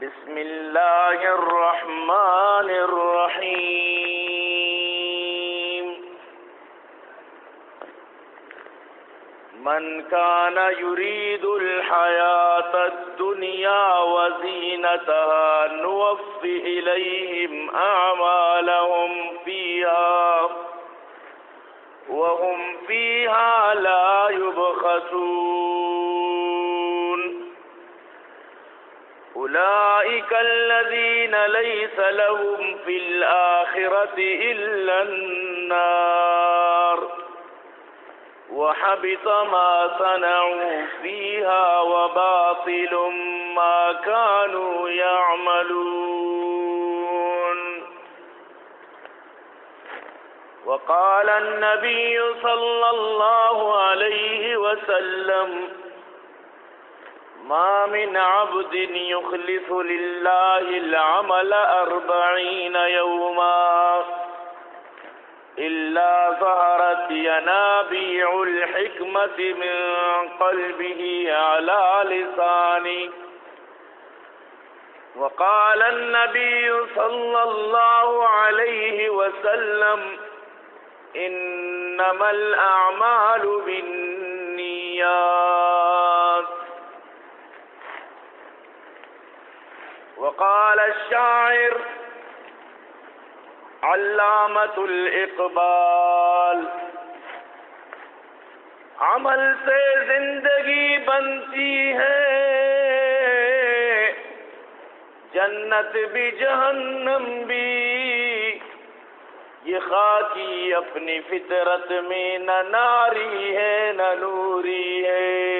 بسم الله الرحمن الرحيم. من كان يريد الحياة الدنيا وزينتها نوف إليهم أعمالهم فيها. وهم فيها لا يبخسون. أولئك الذين ليس لهم في الآخرة إلا النار. وحبط ما صنعوا فيها وباطل ما كانوا يعملون. وقال النبي صلى الله عليه وسلم ما من عبد يخلص لله العمل أربعين يوما إلا ظهرت ينابيع الحكمة من قلبه على لسانه. وقال النبي صلى الله عليه وسلم إنما الأعمال بالنيات. وقال الشاعر علامت الاقبال عمل سے زندگی بنتی ہے، جنت بھی جہنم بھی، یہ خاکی اپنی فطرت میں نہ ناری ہے، نہ نوری ہے۔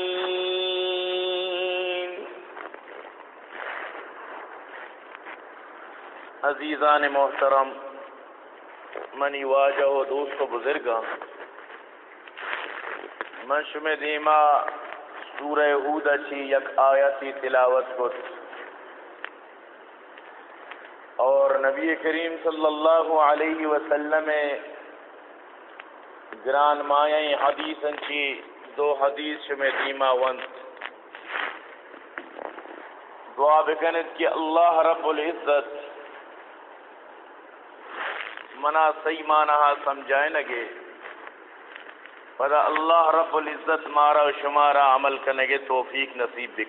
عزیزان محترم منی واجہ و دوست و بزرگاں من شم دیما سورہ ہود اچھی یک آیتی تلاوت کت۔ اور نبی کریم صلی اللہ علیہ وسلم گران مایائی حدیث انچی دو حدیث شم دیما ونت دعا بکنت کہ اللہ رب العزت منا صحیح معنی ہاں سمجھائے لگے پدا اللہ رب العزت مارا و شمارا عمل کرنے کے توفیق نصیب بھی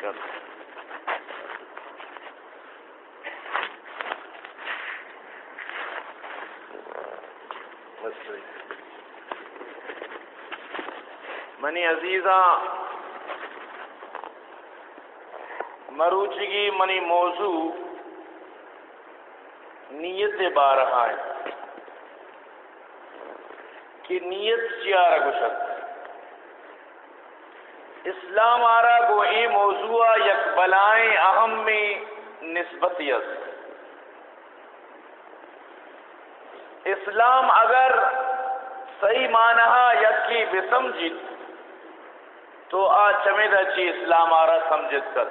منی عزیزہ مروچگی منی موضوع نیت بارہا ہے۔ کہ نیت چیارا گشت اسلام آرا گو ای موضوع یک بلائیں اہم میں نسبتیت۔ اسلام اگر صحیح معنی یکی بسمجھت تو جی آ چمید اچھی اسلام آرا سمجھت کر۔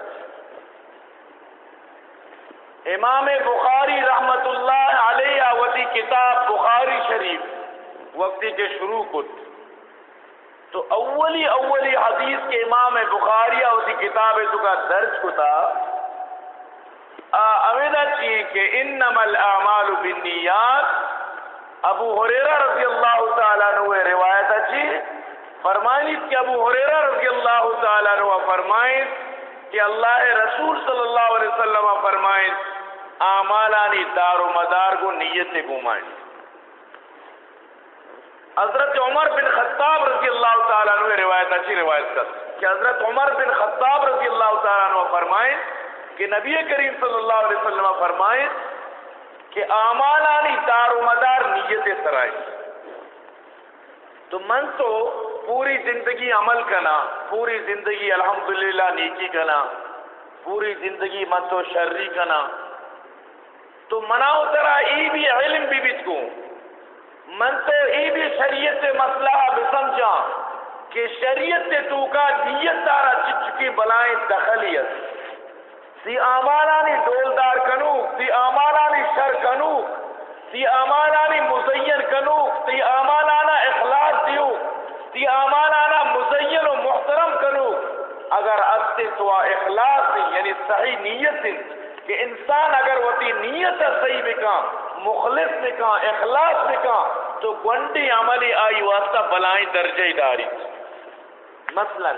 امام بخاری رحمت اللہ علیہ وتی کتاب بخاری شریف۔ وقتی کے شروع کت تو اولی اولی حدیث کے امام بخاری ہوتی کتاب تو کا درج کتا امیدہ چی جی کہ انما الاعمال بالنیات۔ ابو حریرہ رضی اللہ تعالیٰ نے روایت اچھی جی۔ فرمائنی کہ ابو حریرہ رضی اللہ تعالیٰ نے فرمائن کہ اللہ رسول صلی اللہ علیہ وسلم فرمائیں آمالانی دار و مدار کو نیت گمائیں حضرت عمر بن خطاب رضی اللہ تعالیٰ عنہ روایت اچھی روایت کر کہ حضرت عمر بن خطاب رضی اللہ تعالیٰ عنہ فرمائیں کہ نبی کریم صلی اللہ علیہ وسلم فرمائیں کہ آمالانی دار و مدار نیت سرائی تو من تو پوری زندگی عمل کرنا پوری زندگی الحمدللہ نیکی کرنا پوری زندگی من تو شرری کرنا تو مناؤ ترا ای بھی علم بھی بچ کو۔ من تو ای بھی شریعت سے مسئلہ بھی سمجھا کہ شریعت سے تو کا نیت دارا چچکی بلائیں دخلیت۔ سی آمالانی دولدار کنو، سی آمالانی شر کنو، سی آمالانی مزین کنو، سی آمالانا اخلاص دیو، سی آمالانا مزین و محترم کنو۔ اگر استے تو اخلاص دی یعنی صحیح نیت دی کہ انسان اگر وہی نیت صحیح بکا مخلص بکا اخلاص بکا تو گنڈی عملی آئی واسطہ بلائیں درجہ داری۔ مثلا،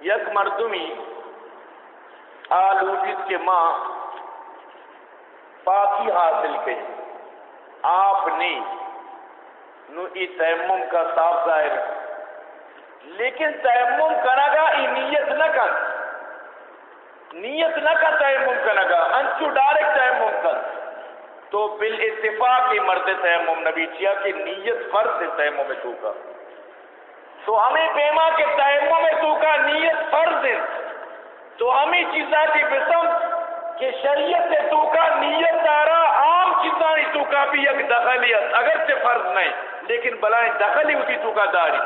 یک مردمی آلو جس کے ماں پاکی حاصل کی۔ آپ نے، نو ای تیمم کا صاف ظاہر۔ لیکن تیمم کرا گا، ای نیت نہ کر۔ نیت نہ کر تیمم کرا گا۔ انچو ڈائریکٹ تیمم کر۔ تو بال اتفاق ہی مرد تیمم نبی چیا کہ نیت فرض ہے تیمم میں تو تو ہمیں پیما کہ تیمم میں تو نیت فرض۔ ہے تو ہمیں چیزاں کی بسم کہ شریعت سے تو نیت دارا عام چیزاں تو کا بھی ایک دخلیت اگر سے فرض نہیں، لیکن بلائیں دخلی ہوتی تو داری۔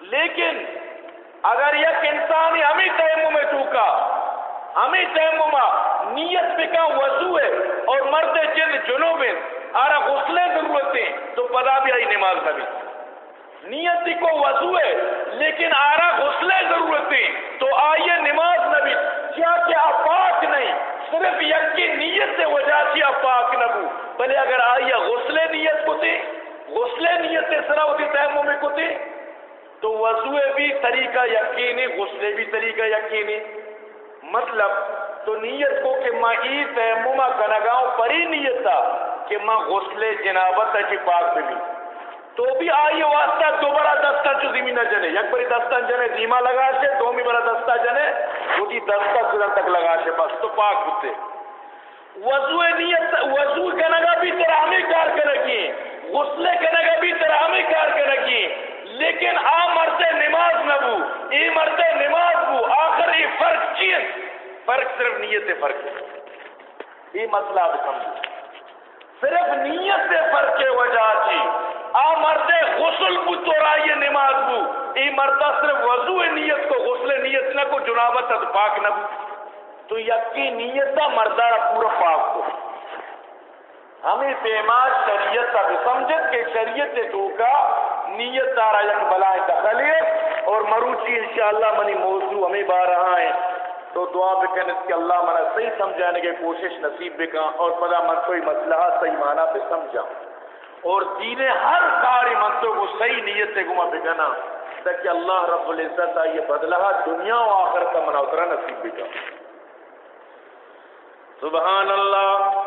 لیکن اگر یک انسانی ہمیں تیمم میں تو ہمیں تیمم نیت پہ کا وضو ہے اور مرد جن جنوب آرہ غسلیں ضرورتیں تو پدا بھی آئی نماز نبی نیت کو وضو ہے، لیکن آرہ غسلیں ضرورتیں تو آئیے نماز نبی کیا کیا پاک نہیں، صرف یکی نیت سے وجہ کیا پاک نبو بلے اگر آئیے غسلیں نیت کو تھی غسلیں نیت سے سرا ہوتی تیموں میں کو تھی تو وضو بھی طریقہ یقینی غسلے بھی طریقہ یقینی۔ مطلب تو نیت کو کہ ماں ای تیممہ کنگاؤں پری نیت تھا کہ ماں غسل جنابت ہے کہ پاک بھی۔ تو بھی آئیے واسطہ، دو بڑا دستہ چو زمین نہ جنے۔ یک بڑی دستہ جنے دیما لگا چھے، دو می بڑا دستہ جنے۔ وہ کی دستہ سدر تک لگا چھے، بس تو پاک ہوتے۔ وضو نیت، وضو کنگا بھی تراہمی کار کرگی غسل کنگا بھی تراہمی کار کرگی لیکن آ مرتے نماز نہ بو، ای مرتے نماز بو، آخر ای فرق چیز؟ فرق صرف نیت سے فرق ہے۔ یہ مسئلہ آپ سمجھو صرف نیت سے فرق کے وجہ تھی آ مرتے غسل بو تو نماز بو ای مرتا صرف وضو نیت کو، غسل نیت نہ کو، جنابت پاک نہ بو تو یقین نیت کا مردارہ پورا پاک کو ہمیں پیماز شریعت کا سمجھت کہ شریعت سے تو نیت دارا یک بلائیں دخلیت اور مروچی انشاءاللہ منی موضوع ہمیں با رہا ہے تو دعا بکن اس کے اللہ منا صحیح سمجھانے کے کوشش نصیب بکا اور پدا من کوئی مسئلہ صحیح معنی پہ سمجھا اور دین ہر کاری منتوں کو صحیح نیت سے گما بکنا تاکہ اللہ رب العزت یہ بدلہ دنیا و آخر کا منا اترا نصیب بکا سبحان اللہ۔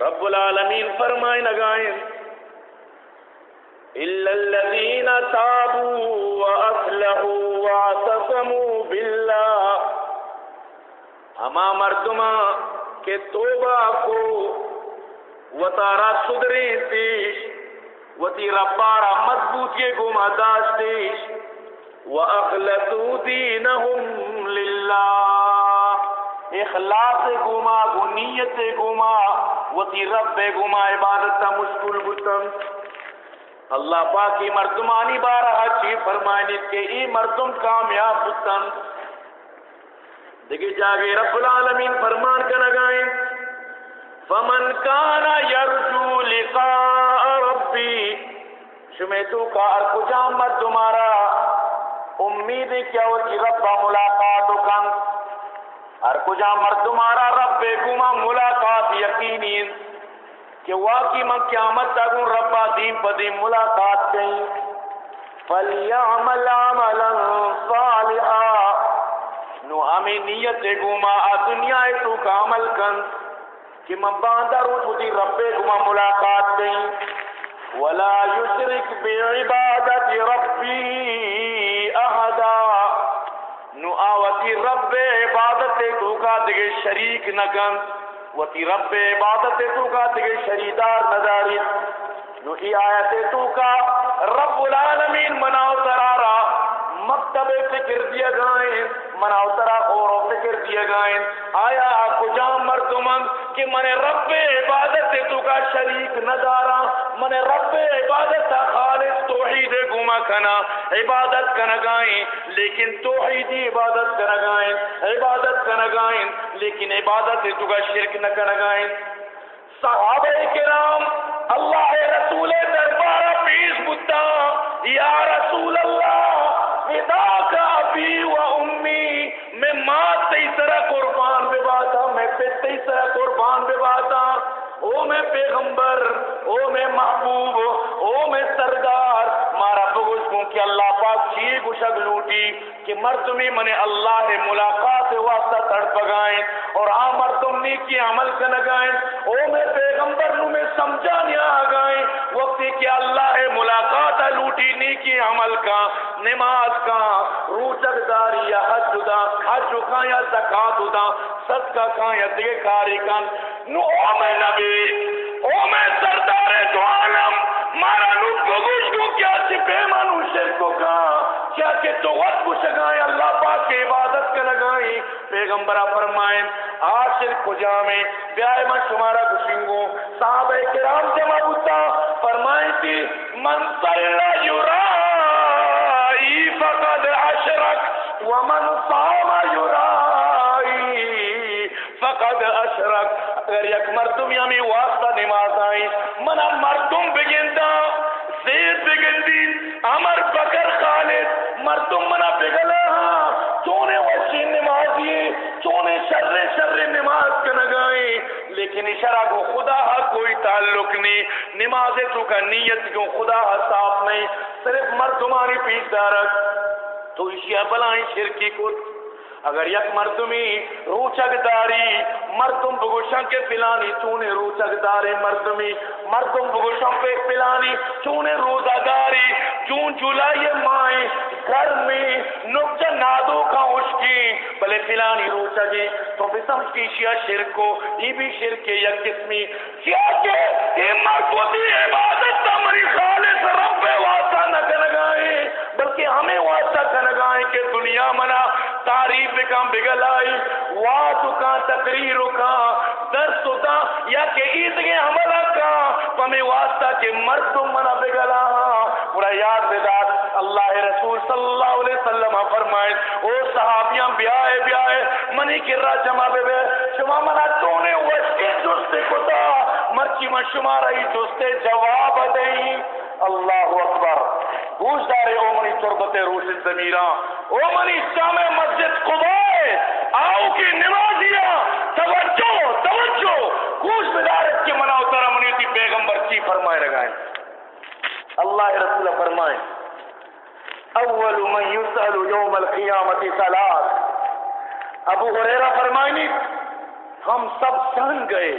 رب العالمین فرمائے نگائیں إلا الذين تابوا وأصلحوا واعتصموا بالله. ہما مردما کے توبہ کو وطارا صدری تیش وتی ربارا مضبوط کے گما داشتیش وأخلصوا دينهم لله اخلاص گما گنیت گما وتی رب گما عبادت مشکل بتم اللہ پاک کی مردمانی بارہ چی فرمائنی کہ ای مردم کامیاب بتن دیکھیں جاگے رب العالمین فرمان کا لگائیں۔ فمن کانا یرجو لقاء ربی۔ شمیتو کا ارکجا مردمارا امید کیا ہوتی رب ملاقات کن۔ ارکجا مردمارا رب گما ملاقات یقینین کہ واقعی من قیامت تک ان ربا دین پدیم ملاقات کہیں فَلْيَعْمَلْ عَمَلًا صَالِحًا۔ نو ہمیں نیت دے گما دنیا تو کا عمل کن۔ کہ من باندہ رو چھوٹی رب گما ملاقات دیں ولا یشرک بعبادت ربی احدا نو آوتی رب عبادت تو کا دگے شریک نہ نکن وتی رب عبادت تو کا دگے شریدار نظاری نو ای آیت تو کا رب العالمین مناو ترارا۔ مکتب فکر دیا گائیں منا اترا اور فکر دیا گائیں آیا کجا مردمن کہ من رب عبادت تو کا شریک ندارا من رب عبادت خالص توحید گما کنا۔ عبادت کنا گائیں، لیکن توحیدی عبادت کنا گائیں۔ عبادت کنا گائیں، لیکن عبادت تو کا شرک نہ کنا گائیں۔ صحابہ کرام، اللہ رسول دربارہ پیش بتا یا رسول اللہ فدا کا ابھی و امی، میں ماں تیسرا قربان بے باتا، میں پہ تیسرا قربان بے باتا میں پیغمبر، او میں محبوب، او میں سردار مارا بگوش کوں کہ اللہ پاک چیئے گشک لوٹی کہ مردمی منے اللہ نے ملاقات واسطہ تڑ پگائیں اور آ مردم نیکی عمل کا نگائیں او میں پیغمبر نو میں سمجھانے آگائیں۔ وقتی کہ اللہ ہے ملاقات لوٹی نیکی عمل کا، نماز کا روچک داری یا حج دا، حج کا یا زکات دا، صدقہ کا یا دیگے کاری کا۔ نو او میں نبی، او میں سردار دو عالم، مارا نو بگوش کو کیا چپے مانو شرکو کا، کیا کہ تو وقت کو شگائیں اللہ پاک کے عبادت کا لگائیں پیغمبرہ فرمائیں آشر کو جامیں بیائے من شمارا گشنگو صحابہ کرام سے مبتا فرمائیں تھی من صلی یرائی فقد اشرک، ومن صام یرائی فقد اشرک۔ اگر یک مردم یمی واسطہ نماز آئیں منا مردم بگندہ زید بگندی امر بکر خالد، مردم منا بگلا ہاں چونے وشی نمازی، چونے شر شر نماز کے نگائیں لیکن اشارہ کو خدا ہا کوئی تعلق نہیں، نماز تو کا نیت کو خدا ہا صاف نہیں، صرف مردمانی پیٹ دارک تو اشیاء بلائیں شرکی کو اگر یک مردمی روچک داری، مردم بگوشن کے پلانی، چونے روچک دارے مردمی، مردم بگوشن پہ پلانی، چونے روزہ داری چون جولائی مائیں گھر میں نکچہ نادو کا اشکی بلے پلانی روچگی تو بھی سمجھ کی شیعہ شرک یہ بھی شرک ہے یک قسمی۔ کیا کہ یہ مرکوتی عبادت تمری خالص رب واسطہ نہ کنگائیں بلکہ ہمیں واسطہ کنگائیں کہ دنیا منا تعریف کام بگل آئی واتو کا تقریر کا، درس کا، یا کہ عید کے حملہ کا، پمی واسطہ کہ مردم منا بگلا پورا یاد بدار اللہ رسول صلی اللہ علیہ وسلم فرمائے، او صحابیاں بیائے بیائے منی کرا جمع بے بے۔ شما منا تونے وشکے جستے کتا مرچی من شما رہی جستے جواب دیں۔ اللہ اکبر گوش دارے او منی تربت روشن زمیران او منی جامع مسجد قبائے آؤ کی نمازیاں، توجہ توجہ. گوش بدارت کے منع اترا منی تھی پیغمبر کی فرمائے رگائیں. اللہ رسول فرمائیں. اول من یسأل یوم القیامت ثلاث ابو حریرہ فرمائنی ہم سب سن گئے.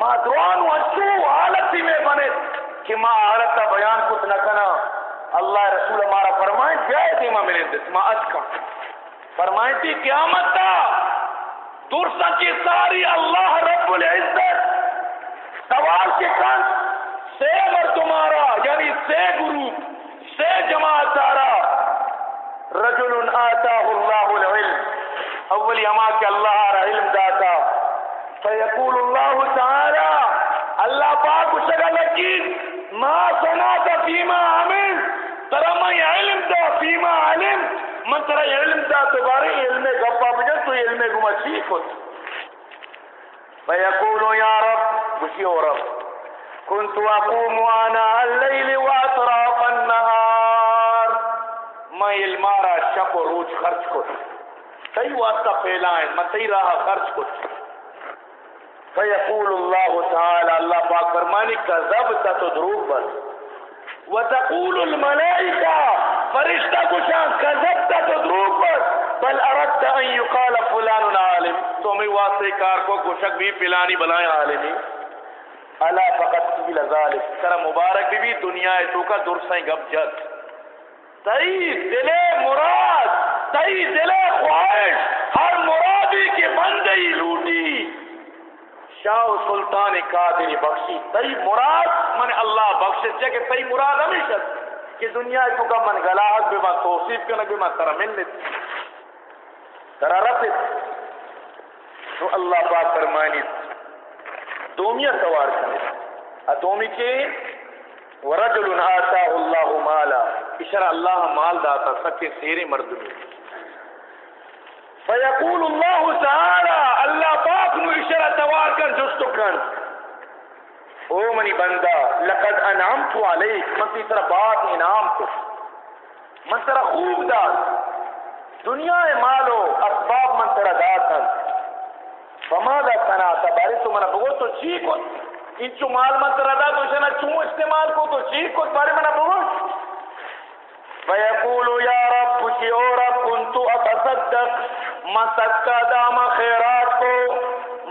مادوان و اشو حالتی میں بنے کہ ماں حالت کا بیان کچھ نہ کنا اللہ رسول ہمارا فرمائیں جائے دیما ملے دس ماں اج کا فرمائیں تھی قیامت تا۔ درسا کی ساری اللہ رب العزت۔ سوال کے کن سے مر تمہارا یعنی سے گروپ سے جماعت سارا رجل آتاہ اللہ العلم۔ اولی اما کے اللہ را علم داتا۔ فیقول اللہ تعالی، اللہ پاک اسے لگی ما سنات فیما عمل ترى ما علم دا فيما علم؟ من ترى علم دا تباري؟ علم غبا بجد تو علم غما سيكت فيقول يا رب وشي رب. كنت أقوم أنا الليل وأطراف النهار. ما علمارا شب و روز خرچ کت تی واسطہ پھیلائیں من تی راہ خرچ کت فيقول الله تعالى الله پاک فرمانی کذبت تو دروغ بس وتقول الملائكة فرشتہ کشان کذبت تو دروغ بس بل اردت ان یقال فلان عالم. تو میں واسطے کار کو گوشک بھی پلانی بلائیں عالمی۔ الا فقط قیل ذالک سر مبارک بھی بھی دنیا ہے، تو کا درسیں گب جت تئی دل مراد، تئی دل خواہش، ہر مرادی کے بندی لوٹی۔ شاہ و سلطان قادری بخشی، تئی مراد من اللہ بخش جے کہ تئی مراد ہمیشہ کہ دنیا تو کا من گلاحت بے ما توصیف کرنے بے ما ترہ ملت ترہ رفت تو اللہ پاک فرمانی دومیہ سوار کرنے۔ ادومی کے ورجل آتا اللہ مالا۔ اشارہ اللہ مال داتا، سکے سیرے مرد میں۔ فیقول اللہ تعالی اللہ پاک نو اشارہ توار کر جستو کن او منی بندہ، لقد انعمت علیک، من تی طرح بات انعام کو من طرح خوب داد۔ دنیا مالو اسباب من طرح داتن فما دا سناتا بارے تو منہ بگو تو چی کو انچو مال من طرح دا تو شنا چون استعمال کو تو چی کو بارے منہ بگو فیقول یا رب کچھ او رب کنتو اتصدق من صدقہ دام خیرات کو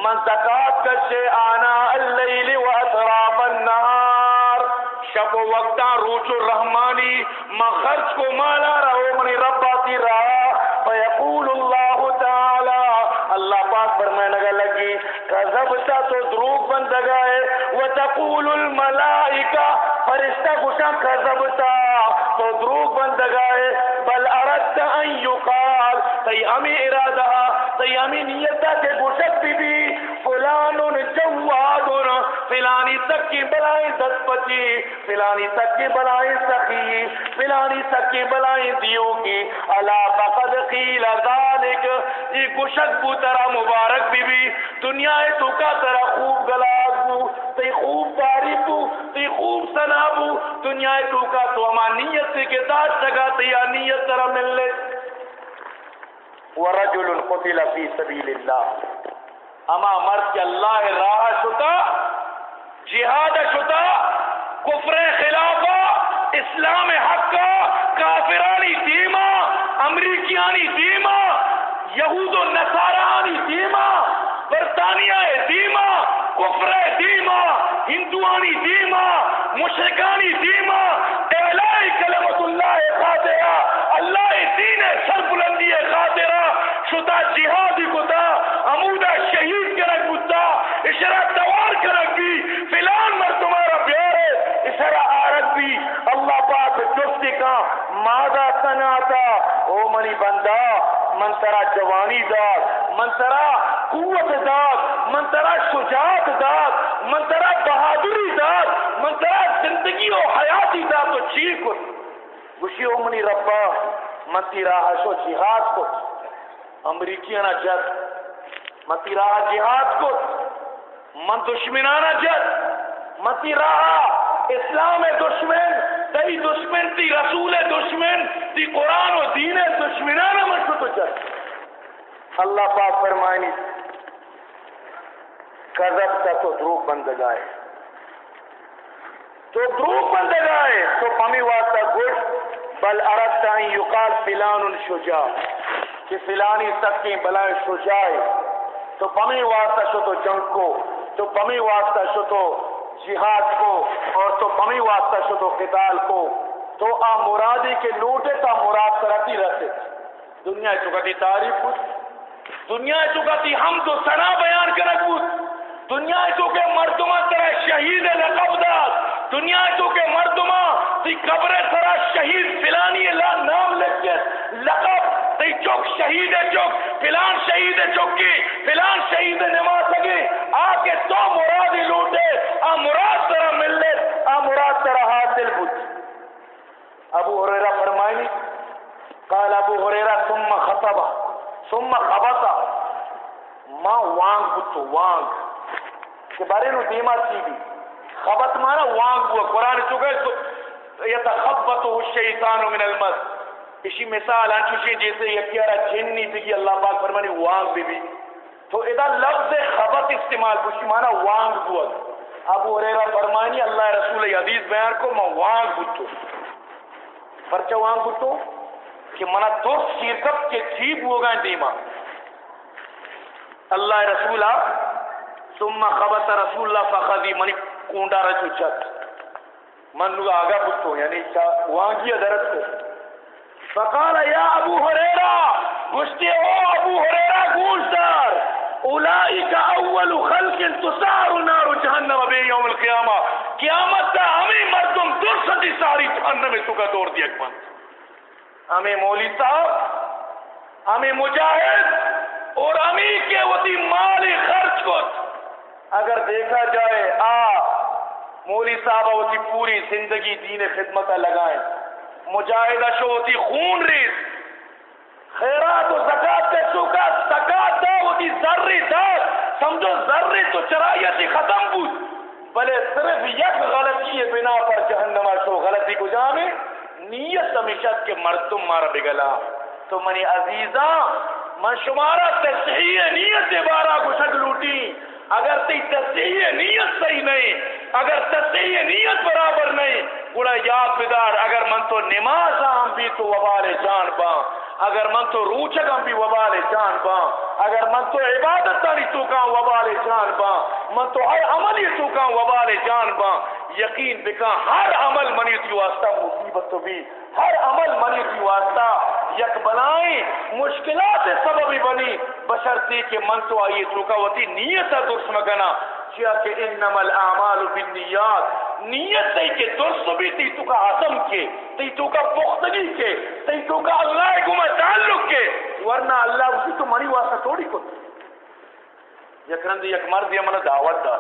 من زکات کشے آنا اللیل و اطراف النہار شب وقتا روچ الرحمانی من خرچ کو مالا رہو منی رباتی رہا. فیقول اللہ تعالی اللہ پاک فرمائے لگا لگی کذبتا تو دروگ بند گئے وتقول الملائکہ فرشتہ گشا کذبتا تو دروگ بند گئے بل اردت ان یقال تی امی ارادہ تی امی نیتا کے گشک بی بی فلان جواد فلانی تک کی بلائیں دس پچی فلانی تک کی بلائیں سخی، فلانی تک کی بلائیں دیو کی علا بقد قیل ذالک، یہ گشک بو ترا مبارک بی بی دنیا تو کا ترا خوب گلاز خوب تعریف بو تی خوب سنا بو دنیا تو کا تو اما نیت سے کے داش جگہ تیا نیت ترا ملنے ورجل قتل فی سبیل اللہ اما مرد کے اللہ راہ شتا، جہاد شتا، کفر خلافہ اسلام حق، کافرانی دیما امریکیانی دیما یہود و نصارانی دیما برطانیہ دیما کفر دیما ہندوانی دیما مشرکانی دیما اعلائی کلمت اللہ خاطرہ، اللہ دین سر بلندی خاطرہ شتا جہادی کتا، عمودہ شہید کرک کتا اشرا دوار کرک بھی، فلان مر تمہارا پیارے اشرا آرک بھی اللہ پاک جستی کا مادہ سناتا او منی بندہ، من ترا جوانی داد، من ترا قوت داد، من ترا شجاعت داد، من ترا بہادری داد، من ترا زندگی و حیاتی داد تو چی کت گوشی او منی ربا، من تی راہ شو جہاد کت امریکیانا جد، من تی راہ جہاد کت من دشمنانا جد۔ من تی راہ اسلام دشمن تی دشمن، تی رسول دشمن، تی قرآن و دین دشمنانا من شو تو جد اللہ پاک فرمائنی کذب تا تو دروغ بند گائے تو دروغ بند گائے تو پمی واسطہ گوشت بل اردتا ان یقال فلان شجاع کہ فلانی سکی بلائیں شجاع۔ تو پمی واسطہ شو تو جنگ کو، تو پمی واسطہ شو تو جہاد کو اور تو پمی واسطہ شو تو قتال کو، تو آ مرادی کے لوٹے تا مراد کرتی رہتے۔ دنیا چکتی تعریف کچھ، دنیا چکتی ہم تو سنا بیان کرک کچھ۔ دنیا تو کے مردمہ ترہ شہید لقب داد۔ دنیا تو کے مردمہ تی قبر سرا شہید فلانی اللہ نام لکھ کے لقب۔ تی چوک شہید چوک فلان شہید چوکی فلان شہید نماز لگے، آ کے تو مراد ہی لوٹے، آ مراد ترہ ملے، آ مراد ترہ حاصل بود ابو حریرہ فرمائنی، قال ابو حریرہ ثم خطبہ ثم خبطہ ما وانگ بتو وانگ۔ کہ بارے نو دیما سی بھی خبط مانا وانگ ہوا۔ قرآن چکے تو یتخبطو الشیطان من المس۔ اسی مثال آن چوشی جیسے یکیارا جنی تھی اللہ پاک فرمانی وانگ بھی بھی۔ تو ادا لفظ خبط استعمال بشی مانا وانگ ہوا۔ ابو حریرہ فرمانی، اللہ رسول حدیث بیان کو، میں وانگ بتو پرچہ وانگ بتو کہ منا تو سیرکب کے تھیب ہوگا دیما۔ اللہ رسولہ ثم خبت رسول اللہ فخذی، منی کونڈا رچو چت من لگا آگا بتو یعنی وانگی درد کو۔ فقال، یا ابو حریرہ گشتے او ابو حریرہ گوشدار۔ اولئک اول خلق تسار نار جہنم بے یوم القیامہ۔ قیامت تا ہمیں مردم دور سدی ساری جہنم تو کا دور دیا کمان ہمیں مولی صاحب، ہمیں مجاہد اور ہمیں کے وطی مال خرچ کو اگر دیکھا جائے، آ، مولی صاحب ہوتی پوری زندگی دین خدمت لگائیں۔ مجاہدہ شو ہوتی خون ریز۔ خیرات و زکات کے چوکا زکات دا ہوتی ذری دا سمجھو ذری تو چرائیتی ختم بود۔ بلے صرف یک غلطی بنا پر جہنما شو غلطی کو جانے؟ نیت ہمیشہ کے مردم مارا بگلا۔ تو منی عزیزہ من شمارا تصحیح نیت بارہ گشک لوٹی۔ اگر تی تصحیح نیت صحیح نہیں، اگر تصحیح نیت برابر نہیں گڑا یاد بدار۔ اگر من تو نماز ہم بھی تو وبال جان پا اگر من تو روچک ہم بھی وبال جان پا اگر من تو عبادت تاری تو کا وبال جان پا من تو ہر عمل ہی تو کا وبال جان پا یقین بکا، ہر عمل منی تھی واسطہ مصیبت تو بھی۔ ہر عمل منی تھی واسطہ یک بنائیں مشکلات سبب بنی۔ بشرتی کے من تو آئیے تو کا وتی نیت درست مگنا کیا کہ انما الاعمال بالنیات۔ نیت تی کہ درست بھی تی تو کا عزم کے تی تو کا پختگی کے تی تو کا اللہ کو تعلق کے۔ ورنہ اللہ اسی تو منی واسطہ تھوڑی کو یک رند یک مرد یہ من دعوت دار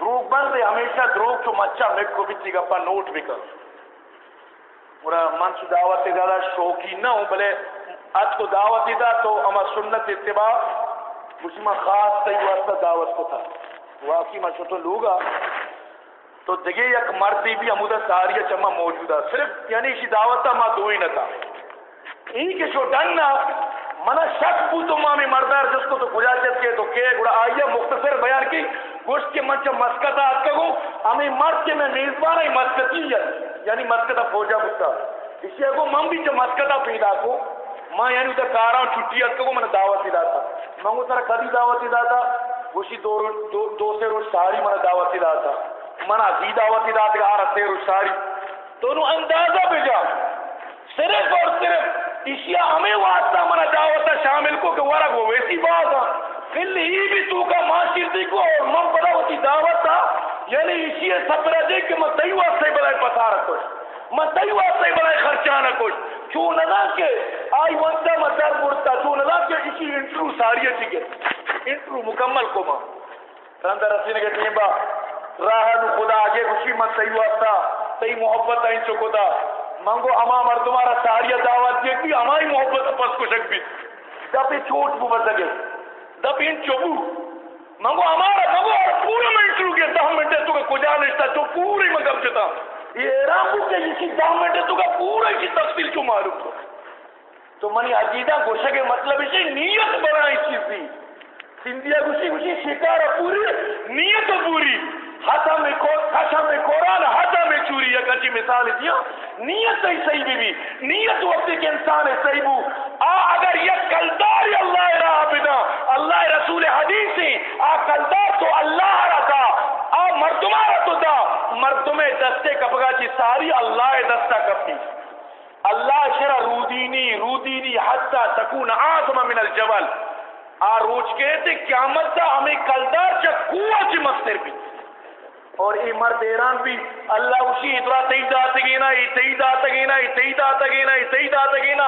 دروغ بند ہمیشہ دروغ تو مچا مٹ کو بھی گپا نوٹ بھی کر۔ اور من سے دعوت دادا شوقی نہ ہوں، بلے آج کو دعوت دا تو اما سنت اتباع۔ مجھ میں خاص تی واسطہ دعوت کو تھا۔ واقعی میں چھو تو لوگا۔ تو دگے یک مردی بھی ہمودہ ساریہ چما موجودہ صرف یعنی اسی دعوت ما دو ہی نہ تھا۔ ای کے شو ڈننا منا شک بو تو مامی مردار جس کو تو گجا چت کے تو کہ گڑا آئیے مختصر بیان کی۔ گوشت کے منچ مسکت آت کگو ہمیں مرد کے میں میزبان ہے مسکتیت یعنی مسکتہ فوجا بکتا اسی اگو من بھی جو مسکتہ پیدا کو۔ ماں یعنی ادھر کارا چھٹی ات کگو من دعوت دا تھا۔ من اتر کدی دعوت دا تھا؟ گوشی دو, دو, دو سے روز ساری من دعوت دا تھا۔ من ازی دعوت دا تھا آرہ سے روز اندازہ بجا صرف اور صرف اشیاء ہمیں واسطہ منا دعوت شامل کو کہ ورق وہ ویسی بات ہے۔ پھر ہی بھی تو کا معاشرتی کو اور من پڑا ہوتی دعوت تھا۔ یعنی اشیاء سپرہ دے کہ میں تئی واسطے بلائے پتھارا کچھ۔ میں تئی واسطے بلائے خرچانا کچھ۔ چون نہ کہ آئی وقتا میں مطلب در بڑتا چون نہ کہ اسی انٹرو ساری اچھی کے انٹرو مکمل کو ماں۔ رندہ رسینے کے ٹیم جی با راہ نو خدا آگے خوشی من تئی واسطہ، تئی محبت آئین چکو دا منگو اما مردمارا ساریہ دعوت دیکھ بھی ہماری محبت پس کو شک بھی۔ دپی چھوٹ بو بزگے دپی ان چوبو۔ منگو ہمارا منگو پورا منٹ رو گیا دہ منٹ تو کا کجا نشتا، تو پوری مگم چتا۔ یہ ایران کو کہ اسی دہ منٹ تو کا پورا اسی تفصیل کیوں معلوم تو تو منی عجیدہ گوشہ کے مطلب اسے نیت بنا اس چیز دی۔ سندھیا گوشی گوشی شکارہ پوری، نیت پوری۔ ہاتھا میں کھاشا میں قرآن ہاتھا میں چوری یا کچی مثال دیا نیت صحیح صحیح بھی بھی۔ نیت وقت کے انسان ہے صحیح بو۔ آ، اگر یہ کلدار اللہ رہا بنا اللہ رسول حدیث ہیں، آ کلدار تو اللہ رکھا آ، مردمہ را تو دا مردمہ دستے کپگا چی ساری اللہ دستہ کپی اللہ شرع رودینی رودینی حتی تکون آزم من الجبل۔ آ، روچ کے تے قیامت دا ہمیں کلدار چا کوہ چی مستر بھی۔ اور ای مرد ایران بھی، اللہ اسی ادرا تئی دات گینا ای تئی دات گینا ای تئی دات گینا ای تئی دات گینا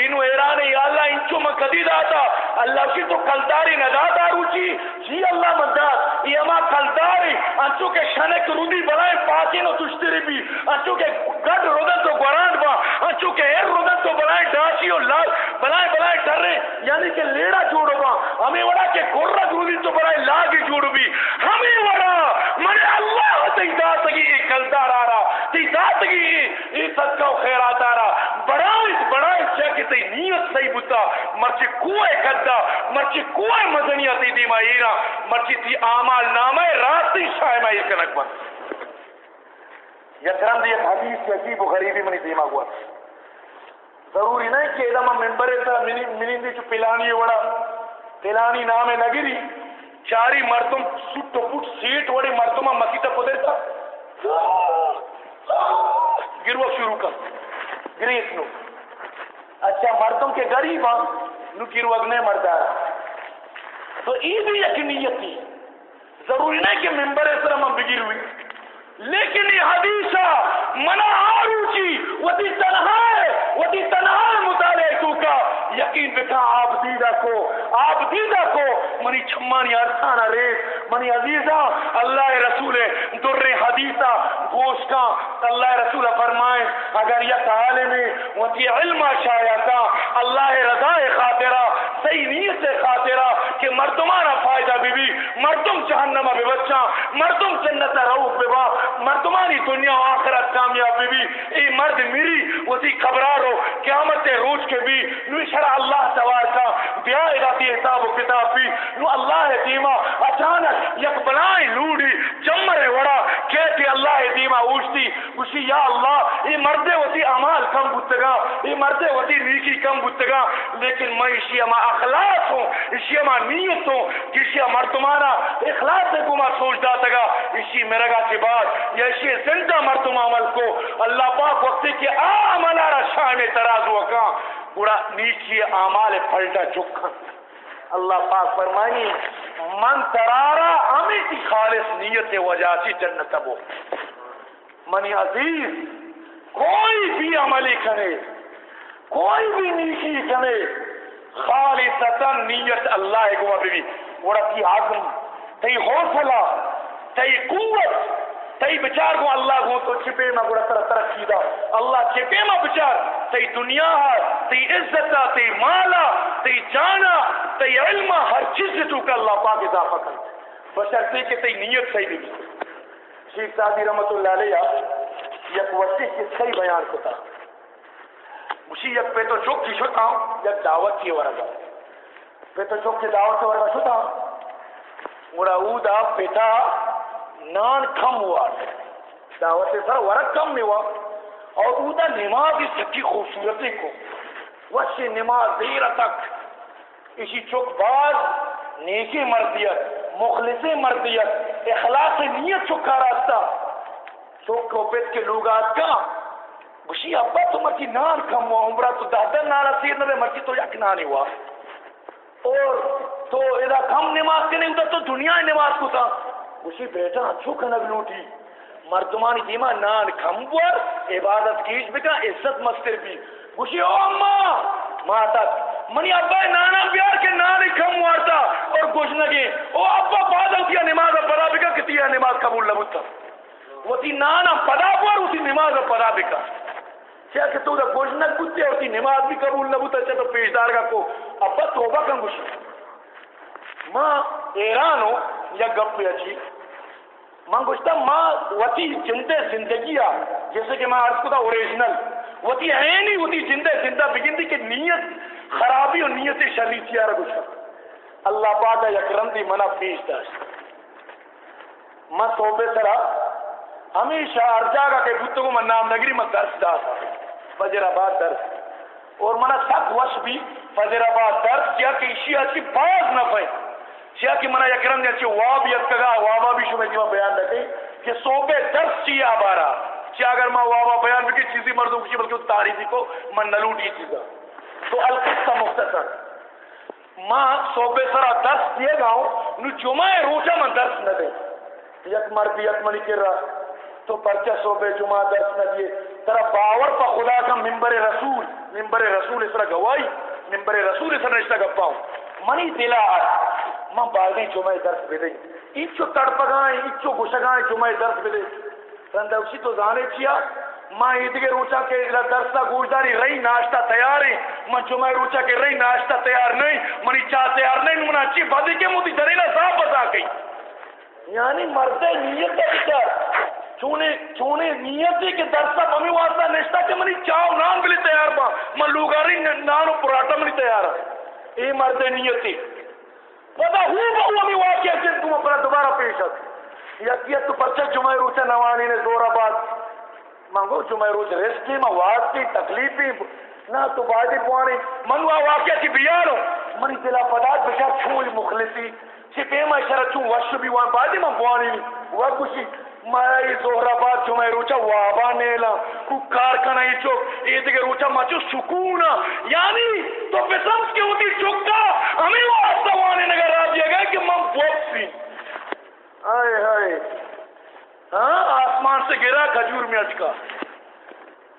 اینو ایران یا اللہ انچو من کدی داتا اللہ اسی تو کلداری نداتا روچی۔ جی اللہ من دات ای اما کلداری انچو کے شنک رودی بنائے پاکی نو تشتری بھی۔ انچو کے گڑ رودن تو گوران با۔ انچو کے ایر رودن تو بنائے ڈاسی و لال بنائے بنائے ڈر رہے یعنی کہ لیڑا جوڑو با۔ ہمیں وڑا کے گرہ رودی تو بنائے لاگی جوڑو بھی۔ ہمیں وڑا، منے اللہ تی داتگی ای کلدار آرا تی داتگی ای صدقہ و خیرات آرا بڑائش بڑائش جا کہ تی نیت صحیح بتا مرچی کوئے کدہ مرچی کوئے مدنیتی دیما ایرا مرچی تی آمال نامہ راستی کنک بند دی حدیث کی عجیب و غریبی منی دیما ہوا۔ ضروری نہیں کہ ادھا ممبر تا منی چو پلانی وڑا، پلانی نام نگری چاری مردم سٹو پٹ سیٹ وڑے مردم مکی پدر تا گروہ شروع کر گریس نو۔ اچھا مردم کے غریب ہاں نو گروہ اگنے مردار۔ تو ای بھی یقینیت تھی ضروری نہیں کہ ممبر اسلام ہم بگیر ہوئی۔ لیکن یہ حدیثہ منا آروچی وہی تنہا ہے وہی تنہا ہے مطالعہ تو کا یقین بکا آپ دیدہ کو، آپ دیدہ کو۔ منی چھمانی ارسانہ ریت منی عزیزہ، اللہ رسول در حدیثہ گوشتا اللہ رسول فرمائے، اگر یک عالم وہی علم شایعتا اللہ رضا خاطرہ صحیح نیت خاطرہ کہ مردمانہ فائدہ بھی بھی مردم جہنمہ بے بچہ مردم جنت روح بے با مردمانی دنیا و آخرت کامیاب بھی بھی ای مرد میری وسی خبرارو قیامت روز کے بھی۔ نو شرع اللہ سوار کا بیا اداتی حساب و کتاب بھی۔ نو اللہ دیما، اچانک یک بنائی لوڑی، جمر وڑا کہتی اللہ دیما اوشتی اسی یا اللہ، ای مرد وسی عمال کم بتگا ای مرد وسی نیکی کم بتگا لیکن میں اسی اما اخلاص ہوں اسی اما نیت ہوں کسی مردمانا اخلاص سے گما سوچ داتا گا اسی مرگا کے بعد، یا اسی زندہ مردم عمل کو، اللہ پاک وقتی کہ آمالا را شان تراز وکا بڑا نیچی آمال پھلٹا چکا اللہ پاک فرمانی من ترارا، ہمیں کی خالص نیت وجہ سے جنت ابو۔ منی عزیز، کوئی بھی عملی کرے کوئی بھی نیکی کرے خالصتا نیت اللہ کو ابھی اور کی عظم تی حوصلہ، تی قوت تی بچار کو اللہ کو تو چھپے میں بڑا طرح ترقی دا. اللہ چھپے میں بچار. تی دنیا تی عزت تی مالا تی جانا تی علم ہر چیز تو کہ اللہ پاک اضافہ کر بشرتے کہ تی نیت صحیح بھی شیخ سعدی رحمت اللہ علیہ یک وسیع کی صحیح بیان کو تھا مشی یک پہ تو چوک کی شتا یک دعوت کی ورگا. پہ تو چوک کی دعوت کی ورگا شتا ہوں. مڑا او دا پیتا نان کم ہوا دعوت سر ورق کم میں ہوا۔ اور اودا نماز اس سکی خوبصورتی کو۔ وشی نماز دیر تک۔ اسی چوک باز نیکی مردیت مخلص مردیت، اخلاص نیت چکا راستہ۔ چوک کو پیت کے لوگ آت کا گوشی ابا تو مرکی نان کم ہوا، عمرہ تو دہدر نانا سیر نبے مرکی تو یک نانی ہوا۔ اور تو اذا کم نماز کے نہیں ہوتا تو دنیا نماز کو تھا۔ گوشی بیٹا اچھو کنگ لوٹی۔ مردمانی دیما نان کم بور عبادت کیش بکا عزت مستر بھی۔ گوشی، او اممہ ماتا، منی ابا، نانا بیار کے نانی کم وارتا۔ اور گوش نگی او ابا بعد ہوتیا نماز پڑا بکا کتیا نماز قبول لبتا وہ تی نانا پڑا بور اسی نماز پڑا بکا کیا کہ تو دا گوشنک بوتے اور تی نماز بھی قبول نہ بوتا چاہتا پیشدار کا کو۔ ابا، توبہ کن گوشن ماں ایران ہو۔ یا گپ جی۔ پہ اچھی ماں گوشتا ماں وطی جندے زندگی آ، جیسے کہ ماں عرض کو تھا اوریجنل وطی ہے نہیں وطی جندے زندہ بگن دی کہ نیت خرابی اور نیت شری تیارہ گوشتا اللہ پاک یکرم دی منع پیش داشت ماں توبے سرا، ہمیشہ ارجا کا کہ بتوں کو من نام نگری میں درس دا فجر آباد درس۔ اور منا سخت وش بھی فجر آباد درس کیا کہ اسی اچھی باز نہ پائے کیا کہ منا یکرم نے اچھی واب یت کگا وابا بھی شما جیوا بیان رکھے کہ صوبے درس چی آبارا کیا اگر ماں وابا بیان بھی چیزی مردوں کی بلکہ تاریخی کو من نلوٹی چیزا۔ تو القصہ مختصر۔ ماں صوبے سرا درس دیے گاؤں، نو جمعہ روچا من درس نہ دے۔ یک مرد، یک منی کر رہا تو پرچہ صوبے جمعہ درس نہ دیے۔ ترا باور پا خدا کا ممبر رسول ممبر رسول اس طرح گوائی ممبر رسول اس طرح رشتہ گپا ہوں منی دلا ماں باغیں جمعہ درس بے دیں ایچو تڑپگائیں ایچو گشگائیں جمعہ درس بے دیں رندوشی تو زانے چیا۔ ماں عیدگے روچا کے درس کا گوشداری رہی ناشتہ تیار ہے ماں جمعہ روچا کے رہی ناشتہ تیار نہیں، منی چاہ تیار نہیں منا اچھی بادی کے مودی درینا صاحب بتا گئی۔ یعنی مردے نیت کا بچار چونے چونے نیت ہے کہ درسہ ممی واسطہ نشتا کہ منی چاو نان بلی تیار با۔ من لوگاری نانو پراٹا منی تیار۔ ہے اے مرد نیت ہے پتا ہوں بہو ہوا واقعہ جن تم اپنا دوبارہ پیش ہے یقیت تو پرچہ جمعہ روچہ نوانی نے زور آباد مانگو جمعہ روچ رسکی میں واسطی تکلیفی نہ تو بادی پوانے منوا واقعہ کی بیانو منی دلا پداد بشار چھوئی مخلصی چھ پیمہ شرط چون وش بھی وان بادی من پوانی وگوشی مائی زہرہ باد جو میں روچا وابا نیلا کو کارکنا ہی چوک یہ دیکھے روچا مچو سکونا یعنی تو پسمس کے ہوتی چکا ہمیں وہ آستوانے نگر را دیا گیا کہ من بوک سی آئے آئے ہاں آسمان سے گرا کھجور میں اچکا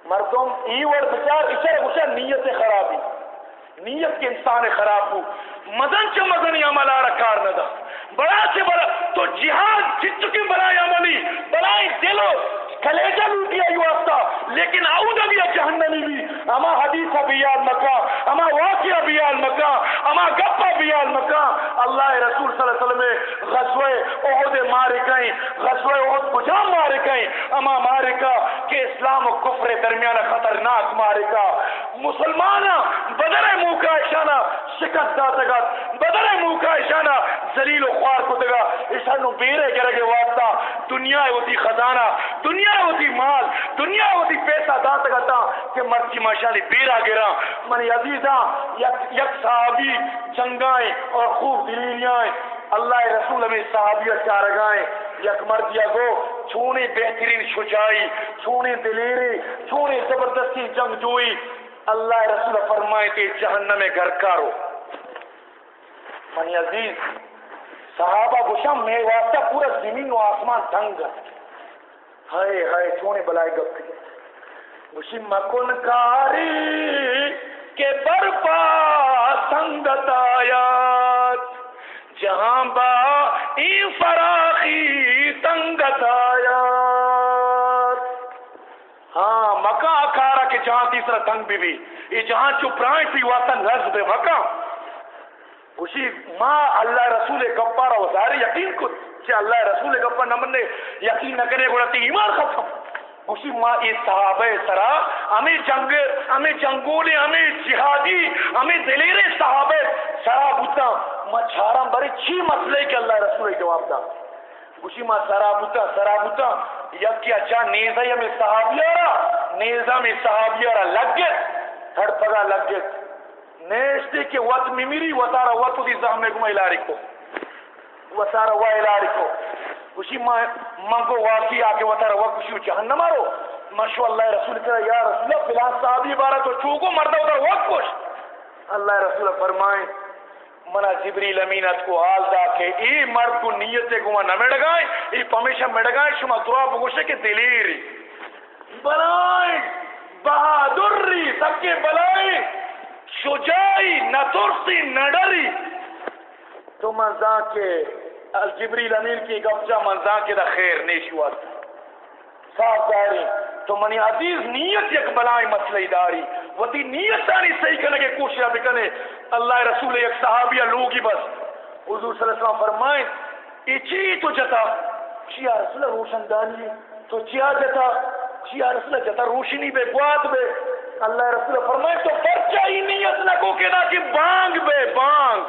مردم ای ور بچار اسے گوشا نیت خرابی نیت کے انسان خراب ہو مدن چ مدنی عمل آ رکھار ندا بڑا سے بڑا تو جہاد جت کے بڑا عملی بڑا دلو کلیجہ لوٹیا یو آفتا لیکن اعوذ بھی جہنمی بھی؟ اما حدیث بیال مکہ، اما واقعہ بیال مکہ، اما گپا بیال مکہ۔ اللہ رسول صلی اللہ علیہ وسلم غزوہ احد مارکیں غزوہ احد کجا مارکیں اما مارکہ کہ اسلام و کفر درمیان خطرناک مارکہ مسلمان بدر موقع اشانہ شکست داتا گا۔ بدر موقع اشانہ زلیل و خوار کو دگا اشانہ بیرے گرگے واسطہ دنیا ہوتی خزانہ، دنیا ہوتی مال، دنیا ہوتی پیسہ دان تکتا کہ مرد کی ماشالی بیرا گرا۔ منی عزیزاں یک یک صحابی جنگائیں اور خوب دلیریاں اللہ رسول ہمیں صحابیت چارگائیں۔ یک مرد یا گو چھونے بہترین شجائی چھونے دلیری چھونے زبردستی جنگ جوئی۔ اللہ رسول فرمائے کہ جہنم گھر کارو۔ منی عزیز صحابہ گوشم میں واسطہ پورا زمین و آسمان تنگ ہائے ہائے، سونے بلائے گپ کی مشی مکن کاری کے برپا سنگت آیات جہاں با ای فراخی تنگت آیات ہاں مکہ اکارا کے جہاں تیسرا تنگ بھی بھی یہ جہاں چپرائیں تھی، واسطہ نرز بے مکہ۔ اسی ماں، اللہ رسول گپارا وزاری یقین کو کہ اللہ رسول گپا نمن نے یقین نہ کرے، گوڑا تی ایمان ختم۔ اسی ماں، یہ صحابہ سرا، ہمیں جنگ، ہمیں جنگولے ہمیں جہادی، ہمیں دلیرے صحابہ سرا بوتا۔ ماں چھارم بری چھی مسئلے کہ اللہ رسول جواب دا۔ اسی ماں، سرا بوتا سرا بوتا۔ یک کیا چاہ نیزہ ہمیں صحابیارا، نیزہ میں صحابیارا لگ گئے تھڑ پگا لگ گئے۔ نیشتے کے وقت میمیری وطارا وقت دی زہمے گمہ الاری کو وسارا وا الاری کو کشی منگو واقعی آکے وطارا وا کشی جہنم آرو ماشو اللہ رسول کرا یا رسول اللہ فلان صحابی بارا تو چوکو مردہ ادھر وقت کش اللہ رسول فرمائیں منا جبریل امینت کو حال دا کہ ای مرد کو نیت سے گما نہ مڑگائیں ای پمیشہ مڑگائیں شما دعا بگوشے کے دلیری بلائیں بہادری سب کے بلائیں شجائی نہ ترسی، نہ ڈری۔ تو منزان کے الجبریل امین کی گفجا منزان کے دا خیر نیشی واسطہ صاف داری، تو منی عزیز نیت یک بلائیں مسئلہ داری۔ وہ تی نیت داری صحیح کرنے کے کوشش بکنے۔ اللہ رسول یک صحابیہ لوگی بس۔ حضور صلی اللہ علیہ وسلم فرمائیں اچھی تو جتا؟ چیا رسول روشن دانی تو چیا جتا؟ چیا رسول جتا روشنی بے گوات بے؟ اللہ رسول فرمائے تو پرچہ ہی نیت نہ کو کہنا کہ بانگ بے بانگ۔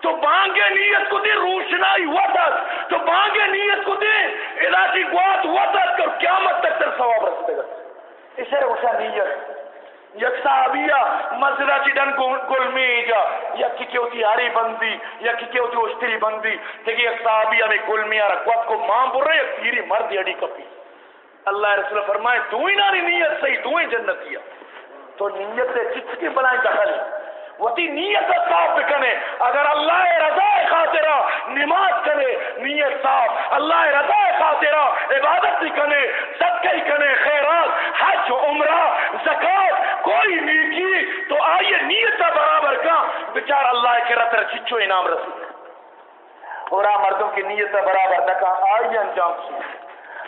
تو بانگے نیت کو دے، روشنائی وطت تو بانگے نیت کو دے، علاقی گوات وطت اور قیامت تک تر ثواب رستے گا۔ اسے روشا نیت۔ یک صحابیہ مزرہ چی ڈن گل میں جا۔ یک کی کیوتی ہاری بندی، یک کی کیوتی اشتری بندی۔ دیکھیں یک صحابیہ میں گل میں آرہ قوت کو ماں بر رہے یک تیری مرد اڑی کپی۔ اللہ رسول فرمائے تو ہی ناری نیت صحیح، تو ہی جنتیہ تو نیت سے کی بنائیں دخل۔ وتی نیت صاف بکنے۔ اگر اللہ رضا خاطرہ نماز کرے، نیت صاف۔ اللہ رضا خاطرہ عبادت بھی کنے صدقہ ہی کنے خیرات، حج، عمرہ زکات کوئی نیکی۔ تو آئیے نیت برابر کا۔ بچار اللہ کے رتر چچو انعام رسول اور مردوں کی نیت برابر نہ کہا، آئیے انجام سے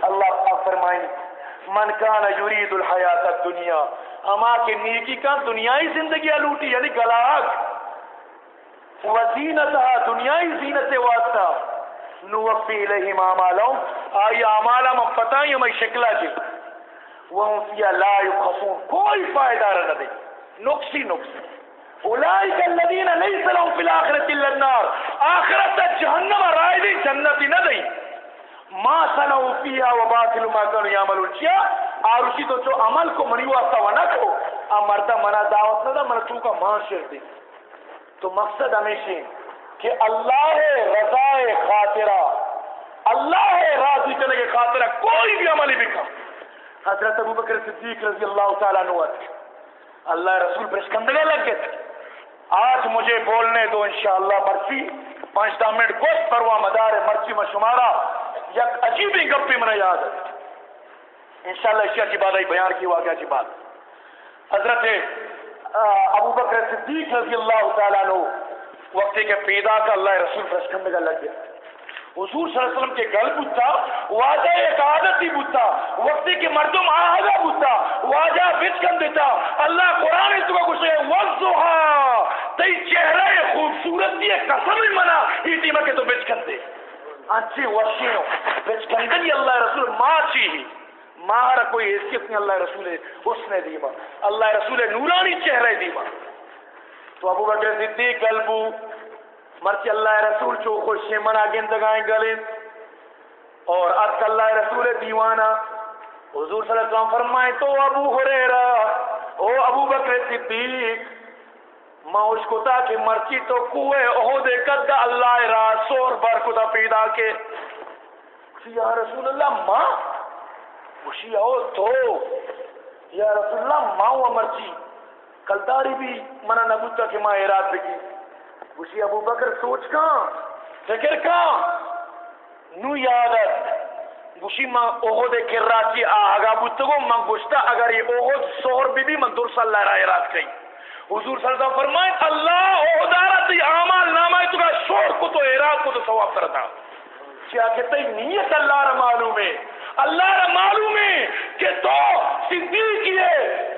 اللہ پاک فرمائیں، من کان یرید الحیات الدنیا اما کے نیکی کا دنیای زندگی لوٹی یعنی گلاگ۔ وزینتها دنیای زینت واسطہ۔ نوفی الیہم اعمالهم آئی اعمالا من فتائی ہمیں شکلہ جی وہم فیا لا یقصون کوئی فائدہ رہا دے۔ نقصی نقصی۔ اولئک الذین لیس لهم فی الاخرۃ الا النار۔ آخرت جہنم، رائے دی جنتی نہ دی ما سنو فيها وباطل ما كانوا يعملون چیا آروشی تو چو عمل کو منی واسطہ ونا کو ا مردا منا دعوت نہ من تو کا معاشر دی تو مقصد ہمیشہ کہ اللہ رضا خاطرہ۔ اللہ راضی کرنے کے خاطرہ کوئی بھی عملی بھی کام حضرت ابو بکر صدیق رضی اللہ تعالیٰ عنہ اللہ رسول برش کندگے لگ گئے تھے۔ آج مجھے بولنے دو انشاءاللہ مرسی پانچ دا منٹ گوشت پروا مدار مرسی میں شمارا۔ یک عجیب گپی میں یاد ہے۔ انشاءاللہ اشیاء کی بات آئی بیان کی واقعہ کی بات۔ حضرت ابو بکر صدیق رضی اللہ تعالیٰ عنہ، وقت کے پیدا کا اللہ رسول برش کندگے لگ گئے حضور صلی اللہ علیہ وسلم کے گل بتا واجہ ایک عادتی بتا وقتی کے مردم آہدہ بتا واجہ بچکن دیتا۔ اللہ قرآن اس کو کچھ ہے وزوہا تی چہرہ خوبصورتی قسم منا ہی دیمہ کے تو بچکن دے۔ اچھی وشیوں بچکن دنی اللہ رسول، ماں چی ہی۔ ماہر کوئی حیثیت نہیں اللہ رسول اس نے دیما اللہ رسول نورانی چہرہ دیما تو ابو بکر صدیق قلبو مرچ اللہ رسول چو خوش منا گندگائیں گلیں۔ اور ات اللہ رسول دیوانہ، حضور صلی اللہ علیہ وسلم فرمائے، تو ابو حریرہ، او ابو بکر صدیق ما اس کو تا کہ مرچی تو کوئے اہد قد اللہ را سور بر کو تا پیدا کے۔ یا رسول اللہ، ماں خوشی او تو۔ یا رسول اللہ، ماں و مرچی کلداری بھی منا نبوتا کہ ماں اراد بکی گوشی ابو بکر، سوچ کہاں فکر کہاں نو یادت گوشی ماں اوہد کراچی آگا بوتگو ماں گوشتا اگر یہ اوہد سور بی بی من دور صلی اللہ رائے رات کئی۔ حضور صلی اللہ علیہ وسلم فرمائے، اللہ اوہدارا تی آمال نامائی تو کا شور کو تو اراد کو تو ثواب کرتا کیا کہتا ہے نیت اللہ را معلوم ہے اللہ را معلوم ہے کہ تو صدیق کیے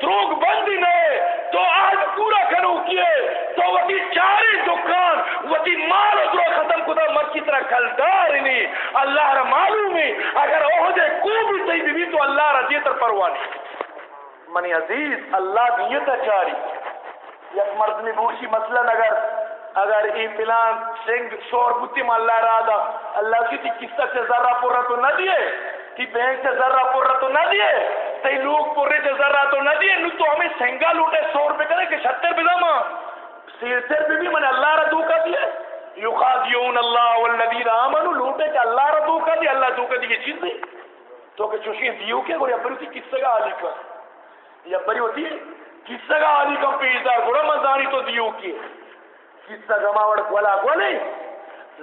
دروگ بندی نے تو آج پورا کرو کیے تو وہی چارے دکان، وہی مال ادرو ختم کدا مرکی طرح کلدار نہیں۔ اللہ را معلوم ہے، اگر عہدے کو بھی صحیح بھی تو اللہ را دیتر پروانی منی عزیز، اللہ دیتا چاری۔ یک مرد میں بوشی مثلا اگر اگر این پلان سنگ شور بوتی میں را دا اللہ کی تی کس سے ذرہ پورا تو نہ دیے تی بینک سے ذرہ پورا تو نہ دیے تی لوگ پورے سے ذرہ تو نہ دیے، نو تو ہمیں سنگا لوٹے، سو روپے کرے کہ ستر بلا ماں سیر بھی بھی میں نے اللہ را دھوکا دیے۔ یخادیون اللہ والذین آمنوا، لوٹے کہ اللہ را دھوکا دی اللہ دھوکا دی یہ چیز نہیں۔ تو کہ چوشی دیو کے گوڑی اپنی ہوتی کس سے گا آلی کر یہ اپنی ہوتی ہے، کس سے گا آلی کم پیزدار گوڑا مزانی تو دیو کی کس سے گماوڑ گولا گولے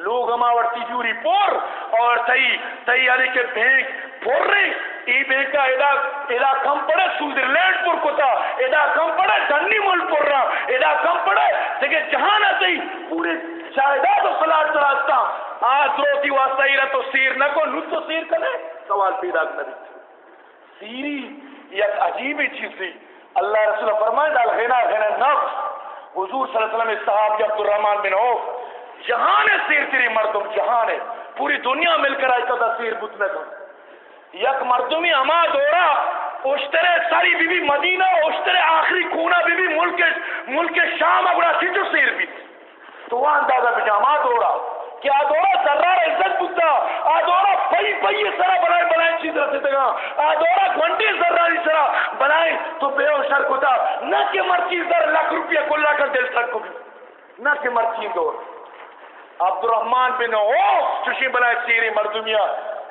لوگ گماوڑ تیجوری پور اور تئی تئی یعنی آلی کے بینک پور رہے ای بینک کا ادا ادا کم پڑے سوئزرلینڈ پور کتا ادا کم پڑے دنی مل پور رہا ادا کم پڑے دیکھے جہاں نہ تئی پورے شاہدہ تو سلاٹ تراستا آج روتی واسطہ ہی رہا تو سیر نہ کو لوٹ تو سیر کرے، سوال پیدا کرنے سیری یک عجیب چیز تھی۔ اللہ رسول فرمائے دال غنا غنا نفس. حضور صلی اللہ علیہ وسلم صحاب عبد الرحمن بن عوف جہان ہے سیر تیری مردم جہان ہے پوری دنیا مل کر آئی کا سیر بت میں کر یک مردمی اما دورا اشترے ساری بی بی مدینہ اشترے آخری کونا بی بی ملک ملک شام اگڑا سی جو سیر بھی تو وہ اندازہ بجاما دورا کہ آدورا سرار عزت بکتا آدورا پئی پئی سرا بنائے بنائے چیز رہتے تگا آدورا گھنٹے سراری سرا بنائے، تو بے و شر کتا، نہ کہ مرچی سر لاکھ روپیہ کو لا کر دل سر کو بھی نہ کہ مرچی دور۔ عبد الرحمن بن عوف چوشی بنائے سیری مردمیہ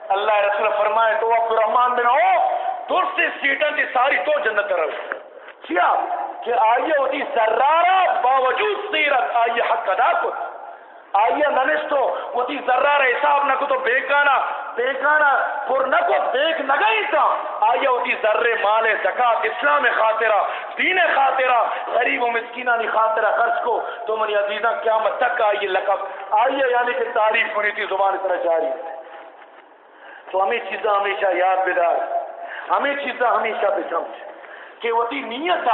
اللہ رسول فرمائے تو عبد الرحمن بن عوف دور سے سیٹاں تھی ساری تو جنت رہو۔ کیا؟ کہ آئیے ہوتی سرارہ باوجود سیرت، آئیے حق ادا کو آئیے ننشتو وہ تی ذرار حساب نہ کو تو بیکانا بیکانا پر نہ کو بیک نہ گئی تا۔ آئیے وہ تی ذر مال زکات، اسلام خاطرہ، دین خاطرہ، غریب و مسکینہ نی خاطرہ خرچ کو۔ تو منی عزیزہ قیامت تک آئیے لقب۔ آئیے یعنی کہ تعریف ہونی تھی زبان طرح جاری۔ ہے تو ہمیں چیزیں ہمیشہ یاد بیدار ہمیں چیزیں ہمیشہ بسمجھ کہ وہ تی نیت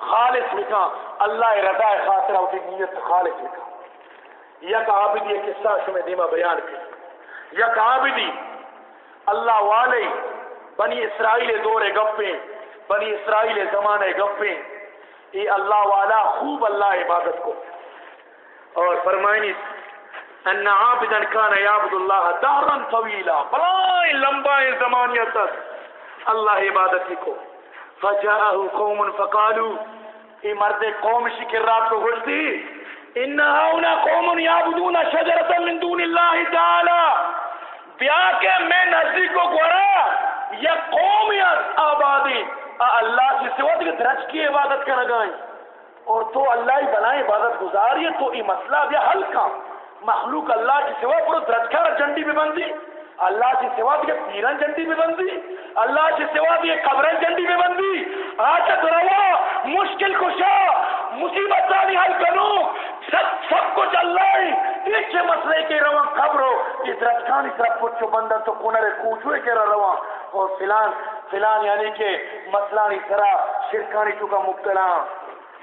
خالص لکھا اللہ رضا خاطرہ وہ تی نیت خالص لکھا یک عابدی ایک قصہ شمع دیمہ بیان کی۔ یک عابدی، اللہ والے بنی اسرائیل دور گپیں بنی اسرائیل زمانے گپیں یہ اللہ والا، خوب اللہ عبادت کو۔ اور فرمائنی ان عابدا كان يعبد الله دهرا طويلا. بلائیں لمبا زمانیت تک اللہ عبادتی کو فجاءه قوم فقالوا ای مرد قوم شکر رات کو گشتی ان هؤلاء قوم يعبدون شجرة من دون الله تعالى. بیا کہ میں نزدیک کو گورا یا قوم یا آبادی اللہ سے سوا کہ درج کی عبادت کر گائیں اور تو اللہ ہی بنائے عبادت گزاری تو یہ مسئلہ بھی حل کا مخلوق اللہ کی سوا پورا درجکار جنڈی بھی بندی، اللہ کی سوا بھی پیرن جنڈی بھی بندی، اللہ کی سوا بھی قبرن جنڈی بھی بندی۔ آج روا مشکل کشا، مصیبت دانی حل کرو سب سب کچھ اللہ ہی۔ ایک مسئلے کے رواں خبرو یہ درجکان اس طرح پچھو بندہ تو کنر کوچوے کے رواں اور فلان فلان یعنی کہ مسئلانی سرا شرکانی تو کا مبتلا۔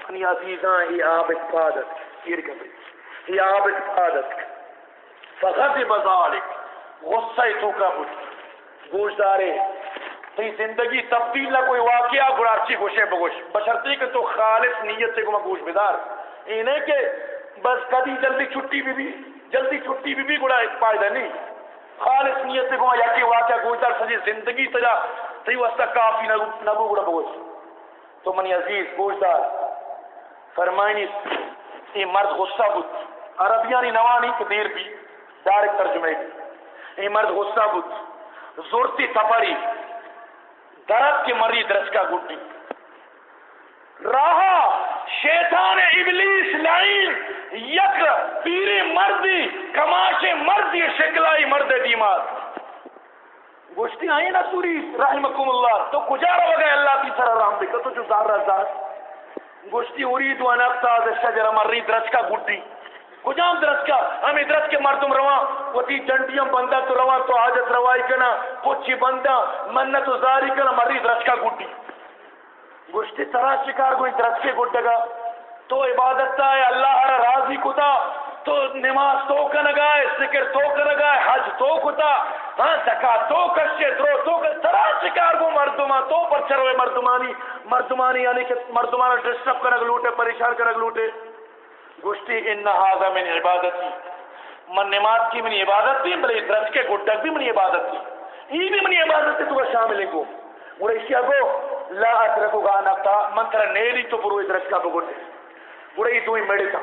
انی عزیزاں ای آب اتفادت یہ کبھی ای آب اتفادت فغض بذالک غصہ تو کا بود گوش دارے تی زندگی تبدیل نہ کوئی واقعہ گراچی گوشے بگوش۔ بشرطی کہ تو خالص نیت سے گما گوش بدار انہیں کہ بس کدی جلدی چھٹی بھی بھی، جلدی چھٹی بھی بھی گڑا ایک فائدہ نہیں۔ خالص نیت سے گما یا کہ واقعہ گوش دار سجی زندگی تجا تی واسطہ کافی نبو گڑا بگوش۔ تو منی عزیز گوش دار فرمائنی، یہ مرد غصہ بود۔ عربیانی نوانی کہ دیر بھی ڈائریکٹ ترجمے بھی یہ مرد غصہ بود، زورتی تپاری درد کے مری درس کا گڈی راہ شیطان ابلیس لائن، یک پیری مردی، کماش مردی، شکلائی مرد دیمار۔ گوشتی آئی نا سوری، رحمکم اللہ۔ تو کجا رو گئے اللہ کی سر رحم بکا تو جو زار رزار گوشتی ارید و نقصاد شجر مری درس کا گڈی کجام درس کا ہمیں درس کے مردم رواں۔ وتی جنڈیاں بندہ تو رواں، تو حاجت روائی کنا۔ پوچھی بندہ منت و زاری کنا مری درس کا گڈی گوشتی طرح شکار کوئی درس کے گڈگا تو عبادت تا ہے، اللہ ہر راضی کتا۔ تو نماز تو کنگائے ذکر تو کنگائے حج تو کتا۔ ہاں زکاة تو کشے، درو تو کشے طرح شکار کو مردمان تو پر چروے مردمانی۔ مردمانی یعنی کہ مردمان ڈسٹرب کنگ لوٹے، پریشان کنگ لوٹے۔ گوشتی ان هذا من عبادتی۔ من نماز کی منی عبادت تھی بلے درج کے گڈک بھی منی عبادت تھی یہ بھی منی عبادت تھی تو شامل کو۔ اور اسی اگو لا اترکو گا نفتا، من ترہ نیلی تو پرو درج کا بگڈے اور یہ تو ہی میڑے تھا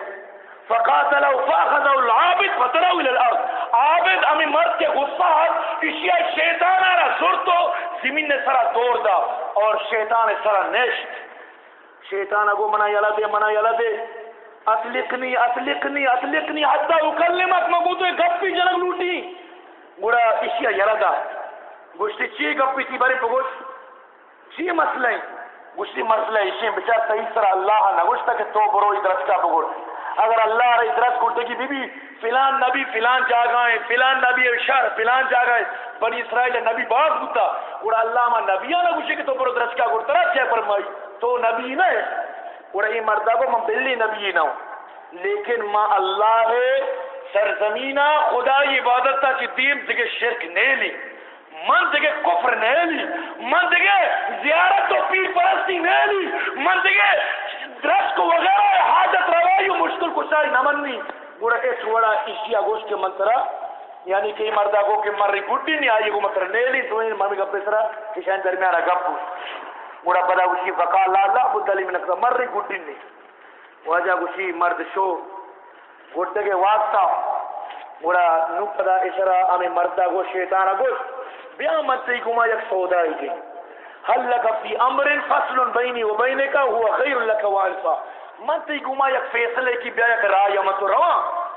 فقاتلو، فاخذو العابد فترو الى الارض۔ عابد امی مرد کے غصہ اشیاء شیطان آرہ سر تو زمین نے سرا توڑ دا اور شیطان سرا نشت۔ شیطان اگو منا یلا دے منا یلا دے اطلقنی اطلقنی اطلقنی، حتی اکلمت مگوتو گپی جنگ لوٹی۔ گوڑا اشیا یردا گوشتی چی گپی تھی بری پگوش؟ چی مسئلہ گوشتی مسئلہ اشیا بچار صحیح سر اللہ نگوشتا کہ تو برو ادرس کا بگوش اگر اللہ رہا ادرس کرتے کی بی بی فلان نبی فلان جاگائیں فلان نبی اشار فلان جاگائیں بنی اسرائیل نبی باز بتا گوڑا اللہ ما نبیانا گوشتی کہ تو برو درس کا گوڑتا رہا چاہ فرمائی؟ تو نبی نہ ہے۔ اور یہ مردہ کو میں بلی نبی نہ ہوں۔ لیکن ماں اللہ ہے سرزمینہ خدا عبادت تا چی دین دگے شرک نہیں لی، من دگے کفر نہیں لی، من دگے زیارت و پیر پرستی نہیں لی، من دگے درس کو وغیرہ، حاجت روائی و مشکل کشائی نمنی گوڑا ایس وڑا اشیاء گوشت کے منترہ یعنی کہ مردہ کو کہ مر رہی گھٹی نہیں آئی، وہ مطلب نہیں لی، تو ان ممی گپے سرا کشان درمیانہ گپ گوڑا پدا گوشی فقا لا لا بود من اکتا مر رہی گھٹی نہیں واجہ گوشی مرد شو. گھٹے کے واسطہ گوڑا نو پدا اسرا ہمیں مردہ گو شیطانہ گوش بیا متی کما یک سودائی گئی حل لک فی امر فصل بینی و بینکا ہوا خیر لک وانفا متی کما یک فیصلے کی، بیا یک رائے مت روا.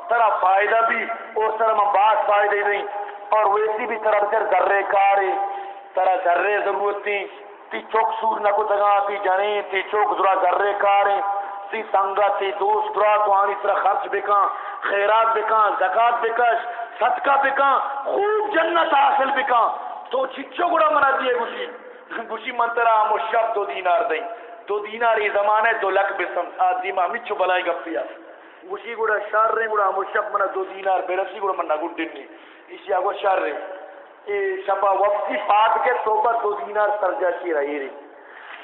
ترا فائدہ بھی، اور سر میں بات فائدے نہیں. اور ویسی بھی طرح بچر ذرے کارے ترا ذرے ضرورت تھی تی چوک سور نہ کو دگا تی جنے، تی چوک ذرا ذرے کارے، تی سنگا، تی دوست درا تو آنی طرح خرچ بکا خیرات بکا زکاة بکش، صدقہ بکا خوب جنت حاصل بکا تو چچو گڑا منا دیئے گوشی؟ گوشی منترا ہمو شب دو دینار دیں۔ دو دینار یہ زمانہ دو لک بسم آدیما مچو بلائی گپیا گوشی گڑا شار رہیں گڑا ہمو شب منا دو دینار، بیرسی گڑا منا گڑ دنی اسی آگو شار رہیں اے شپا وقتی پات کے صحبت دو دینار سرجا چی رہی رہی۔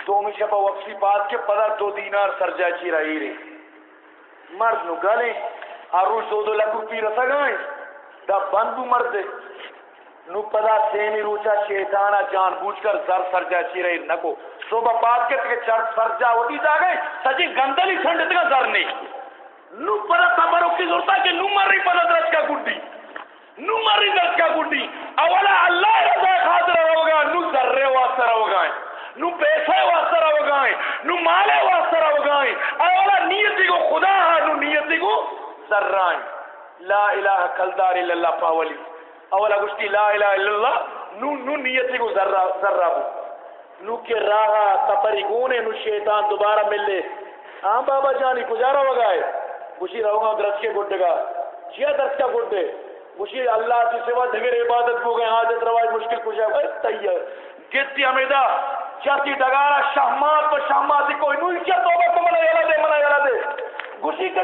دومی شپا وقتی پات کے پدا دو دینار سرجا چی رہی رہی۔ مرد نو گلیں ہر روز دو دو لکھ روپی رسا گائیں۔ دا بندو مردے نو پدا سینی روچا شیطانا جان بوجھ کر سر سر چی رہی۔ نکو صبح بات کے تکے چر سر جا ہوتی جا گئے۔ سجی گندلی سنڈت کا سر نہیں۔ نو پدا تبرو کی ضرورتا کہ نو مر رہی پدا درس کا گڈی۔ نو مر رہی کا گڈی اولا اللہ رضا خاطر ہوگا نو ذرے واسطہ ہوگا نو پیسے واسطہ ہوگا نو مالے واسطہ ہوگا اولا نیتی کو خدا ہاں نو نیتی کو ذرائیں لا الہ کلدار الا اللہ پاولی اولا گشتی لا الہ الا اللہ نو نو نیتی کو ذرہ ذرہ بو نو کے راہا تپری گونے نو شیطان دوبارہ مل لے ہاں بابا جانی کجارا وگائے گوشی رہو گا درس کے گڈ گا چیا درس کا گڈ دے گوشی اللہ سے سوا دھگر عبادت کو گئے، حاجت رواج مشکل کجا اے تیار گیتی امیدہ چاتی ڈگارا شہمات پر شہمات کوئی نو کیا توبہ کو منا یلا دے منا یلا دے۔ گوشی کہ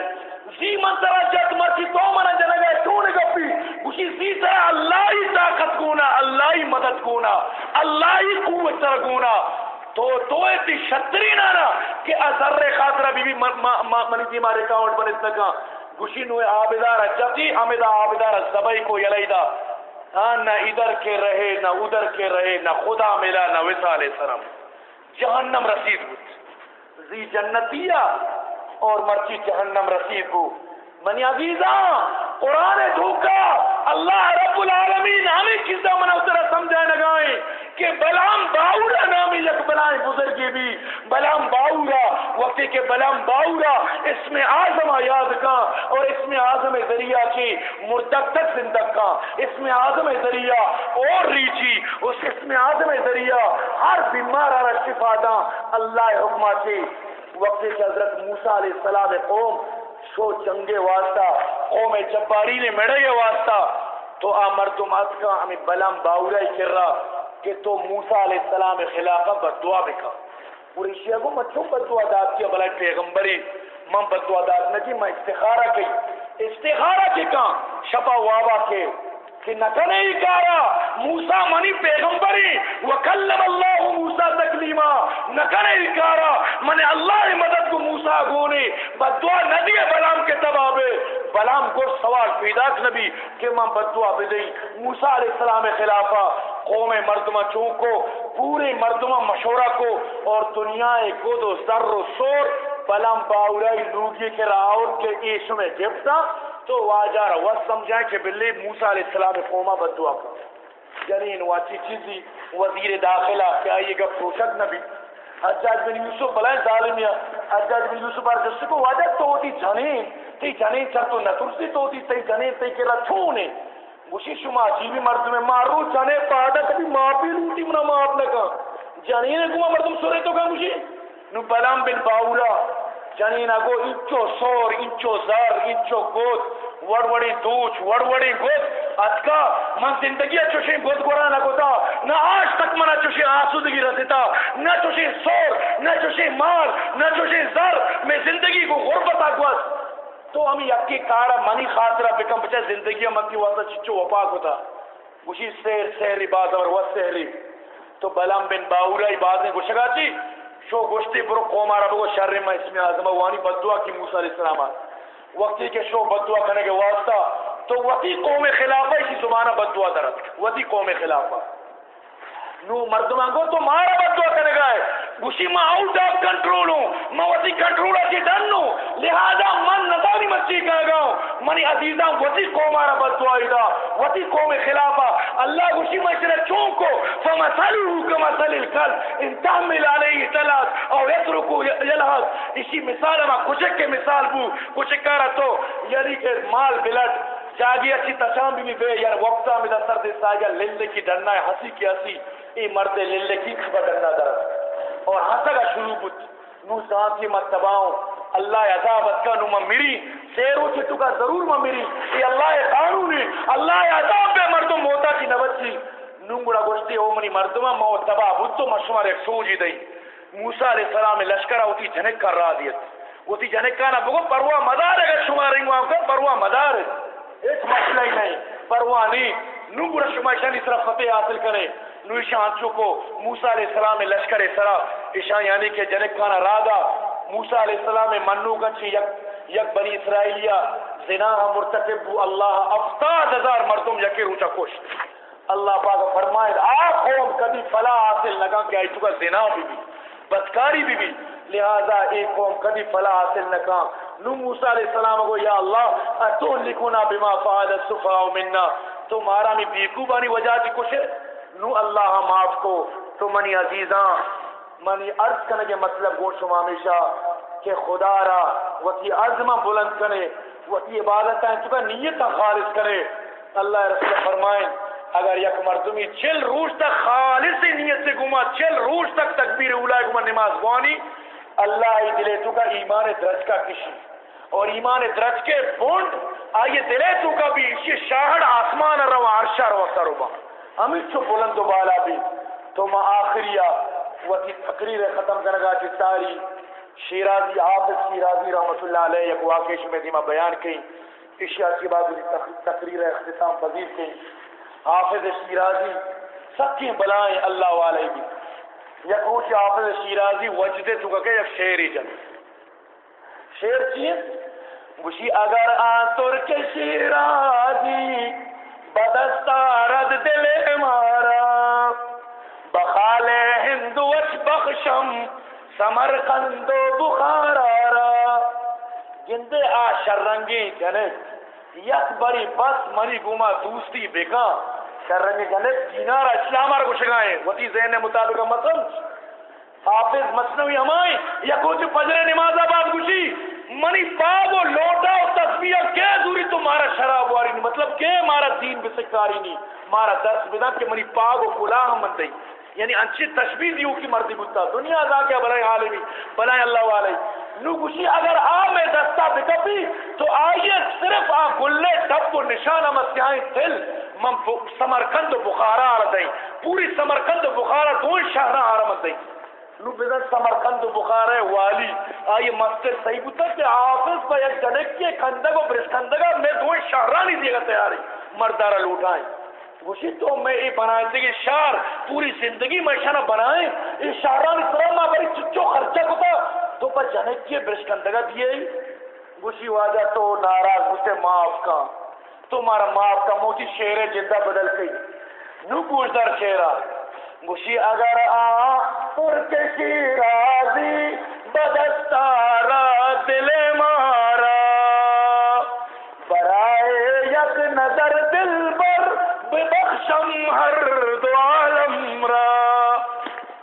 زی من ترا جت مرچی تو منا جنگا تو نے گپی۔ گوشی زی ترا اللہ ہی طاقت گونا، اللہ ہی مدد گونا، اللہ ہی قوت تر گونا۔ تو تو ایتی شتری نانا کہ ازر خاطرہ بی بی منی تھی مارے کاؤنٹ پر اتنا گوشی نوے آبدار جتی امیدہ آبدار زبائی کو یلیدا ہاں نہ ادھر کے رہے، نہ ادھر کے رہے، نہ خدا ملا، نہ وسال سرم جہنم رسید بود۔ زی جنتیہ اور مرچی جہنم رسید کو منی عزیزاں قرآن دھوکا۔ اللہ رب العالمین ہمیں کسا منہ اترا سمجھائے نگائیں کہ بلام باورا نامی یک بلائیں بزرگی بھی۔ بلام باورا وقتی کہ بلام باورا اس میں آزم یاد کا اور اس میں آزم ذریعہ کی مردک تک زندگ کا۔ اس میں آزم ذریعہ اور ریچی۔ اس اس میں آزم ذریعہ ہر بیمار آرہ شفا دا اللہ حکمہ کی وقتی کہ حضرت موسیٰ علیہ السلام قوم سو چنگے واسطہ، قوم جباری نے مڑے واسطہ۔ تو آ مردمات کا ہمیں بلام باورا ہی کر رہا کہ تو موسا علیہ السلام خلافہ بدعا بکا پوری شیعہ کو میں چھو بدعا داد کیا؟ بلائی پیغمبری من بدعا داد نہ کی، میں استخارہ کی۔ استخارہ کی کہاں؟ شپا وابا کے۔ کہ نکنے ہی کارا۔ موسیٰ منی پیغمبری۔ وکلم اللہ موسیٰ تکلیما۔ نکنے ہی کارا۔ منی اللہ مدد کو موسیٰ گونے بدعا ندی بلام کے تبابے۔ بلام کو سوال پیداک نبی کہ من بدعا بدئی موسیٰ علیہ السلام خلافہ قوم مردمہ چونکو پورے مردمہ مشورہ کو اور دنیا کو دو سر و سور بلام باورائی لوگی کے راؤر کے عیش میں گفتا تو واجہ وقت سمجھائیں کہ بلی موسیٰ علیہ السلام قومہ بدعا کر جنین یعنی واچی چیزی، وزیر داخلہ، کیا یہ گا پروشک نبی حجاج بن یوسف بلائیں ظالمیہ حجاج بن یوسف بار جس کو واجہ تو ہوتی جنین تی جنین چر تو نترسی تو ہوتی تی جنین تی کرا چھونے۔ گوشی شما جیوی مرد میں مارو جنے پاڑا کبھی ماں پی لوٹی منا ماں اپنے کا۔ جنین کو مردم سورے تو کہا گوشی۔ نو بلام بن باولا جنین اگو انچو سور، انچو زر، انچو گوت وڑوڑی دوچ، وڑوڑی گوت اتکا، من زندگی چوشی گوت گورا نہ گوتا. نہ آج تک منا چوشی آسودگی رسیتا نہ چوشی سور، نہ چوشی مال، نہ چوشی زر. میں زندگی کو غربت آگوت تو ہم یکی کارا منی خاطرہ بکم بچے زندگی مکی واسا چچو وپاک ہوتا. گوشی سیر سہری باز اور وس سہری تو بلام بن باورائی باز نے گوشگا چی شو گوشتی برو قوم عرب کو شر میں اسم اعظم وانی بدعا کی موسی علیہ السلام وقتی کے شو بدعا کرنے کے واسطہ تو وتی قوم خلافہ اسی زمانہ بدعا درد وتی قوم خلافہ۔ نو مردمان کو تو مارا بدعا کرنے گئے گوشی ما آؤٹ آف کنٹرول ہوں۔ ما وتی کنٹرول کی ڈن ہوں لہذا من نظاری مسیح کہا گاؤں منی عزیزاں وتی قوم آرہ بدعا دا۔ وتی قوم خلافہ۔ اللہ گوشی مشرہ چونکو۔ فمثلو کمثل الکل ان تحمل علیہ تلاس او یترکو یلحظ اسی مثال ما کچھ کے مثال بو۔ کچھ کارا تو یعنی کہ مال بلد جاگی اچھی تشام بھی بے۔ یار وقتا میں سر دے ساگا للے کی ڈرنا ہے ہنسی کی ہنسی۔ ای مرد للے کی خبر ڈرنا درد۔ اور ہنسا کا شروع بت نو سانسی مت تباؤں اللہ عذابت کا نو ممیری سیرو چھتو کا ضرور ممیری ای اللہ قانون اللہ عذاب پہ مردم موتا کی نبچی نونگڑا گوشتی او منی مردم موت تبا بھتو مشمار ایک سوجی دئی۔ موسیٰ علیہ السلام لشکرہ ہوتی جنک کر رہا دیت۔ ہوتی جنک کانا بگو پروا مدار اگر شمار رنگو آپ کا پروا مدار ایک مسئلہ ہی نہیں۔ پروا نہیں۔ نو گڑا شما شان اس طرح فتح حاصل کرے۔ نو ایشان چکو موسیٰ علیہ السلام لشکر سرا ایشان یعنی کہ جنک کانا رادا موسیٰ علیہ السلام منو گنچی، یک یک بنی اسرائیلیا زنا مرتکب بو اللہ، افتاد ہزار مردم یکی روچا کش۔ اللہ پاک فرمائے آ قوم، کبھی فلا حاصل لگا کہ آئی تو کا زنا بھی بھی، بدکاری بھی بھی۔ لہذا ایک قوم کبھی فلا حاصل نہ کام نو موسیٰ علیہ السلام کو یا اللہ اتو لکھونا بما فعال الصفاء مننا تو مارا میں بیکو بانی وجہ جی کچھ ہے۔ نو اللہ معاف کو، تو منی عزیزاں، منی عرض کرنے کے مطلب گوش شما ہمیشہ کہ خدا را وتی عزم بلند کرے وتی عبادت ہے چکا نیت خالص کرے۔ اللہ رسول فرمائیں، اگر یک مردمی چل روز تک خالص نیت سے گما، چل روز تک تکبیر اولا گما نماز گوانی اللہ ہی دلے تو کا ایمان درج کا کشی۔ اور ایمان درج کے بونڈ آئیے دلے تو کا بھی اسی شاہد آسمان رو عرشہ رو سروبا۔ ہمیں چھو بلند و بالا بھی۔ تو ما آخریہ وتی تقریر ختم کرنگا چی ساری شیرازی آفز شیرازی رحمت اللہ علیہ یک واقعش میں دیما بیان کی۔ اشیاء کی بعد تقریر اختتام پذیر کی۔ حافظ شیرازی سکی بلائیں اللہ والے بھی۔ یک روچ حافظ شیرازی وجدے تو کہ یک شیری جن۔ شیر چیئے گوشی اگر آن ترک شیرازی بدستا رد دل مارا بخال ہندوش بخشم، سمرقند و بخارا گندے آ شرنگی جنت، یک بری بس منی گما دوستی بکا شرنگی جنت، دینار اسلام را گوشگائیں وتی ذہن مطابق مثلا حافظ مصنوی ہمائیں یا کچھ فجر نماز آباد گوشی۔ منی پاگو لوٹا و تصویہ کے دوری تو مارا شراب واری نہیں۔ مطلب کہ مارا دین بسکاری نہیں۔ مارا درس بدا کہ منی پاگو کلا ہم من دئی یعنی انچی تشبیح دیو کی مردی بودتا دنیا دا کیا بلائے عالمی بلائے اللہ والے۔ نو گوشی اگر آ میں دستا بکبی تو آئیے صرف آ گلے ٹپ و نشانہ مسیحائیں تل من سمرکند و بخارا آرہ دیں پوری سمرکند و بخارا دون شہرہ آرہ مت دیں نو بزن سمرکند و بخارا والی آئیے مستر صحیح بودتا کہ حافظ با یک جنک کے کندگ و برسکندگا میں دون شہرہ نہیں دیگا تیاری، مردارہ لوٹائیں۔ گوشی تو میں یہ بنائے تھے کہ شار پوری زندگی میں شانا بنائیں۔ یہ شاران اسلام میں بڑی چچو خرچہ کو تھا تو پر جنک کی برشکندگا دیئے۔ گوشی واجہ تو ناراض گوشتے معاف کا۔ تو مارا معاف کا موچی شیر جندہ بدل کئی۔ نو گوش در شیرہ۔ گوشی اگر آ ترک شیرازی دل مارا۔ برائے یک نظر دل ببخشم ہر دو عالم را۔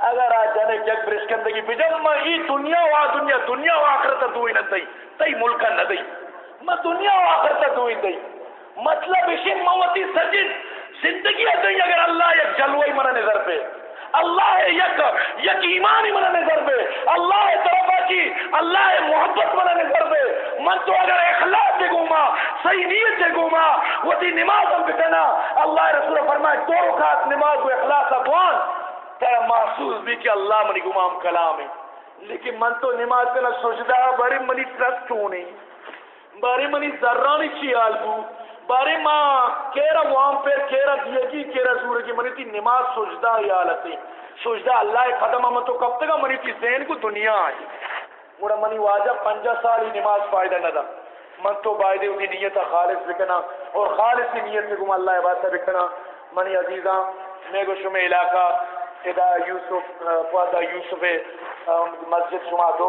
اگر آ جانے جگ برشکندگی ما ای دنیا و دنیا دنیا و آخرت دوئی نہ دئی تی ملکا نہ دئی ما دنیا و آخرت دوئی دئی مطلب اسی موتی سجد زندگی دئی اگر اللہ یک جلوئی منا نظر پہ۔ اللہ یک یک ایمانی منا نظر پہ اللہ طرفہ کی، اللہ محبت منا نظر پہ من تو اگر اخلاق دے گوما صحیح نیت دے گوما وہ تی نماز ہم بکنا اللہ رسول فرمائے، دو رکعت نماز و اخلاص ابوان تیرا محسوس بھی کہ اللہ منی گوما ہم کلام ہے۔ لیکن من تو نماز کنا سجدہ باری منی ٹرسٹ ہونی باری منی ذرانی چی آلبو بارے ماں کیرا وام پیر کیرا دیگی کیرا زور کی منی تی نماز سجدہ ہی آلتی سجدہ اللہ قدم ہم تو کب تک منی تی ذہن کو دنیا آئی۔ مڑا منی واجہ پنجا سال ہی نماز فائدہ نہ دا من تو بائدے انہی نیت خالص بکنا۔ اور خالص نیت میں گم اللہ عبادت بکنا۔ منی عزیزاں، میں گو شمی علاقہ، ادا یوسف فوادہ یوسف مسجد شما دو۔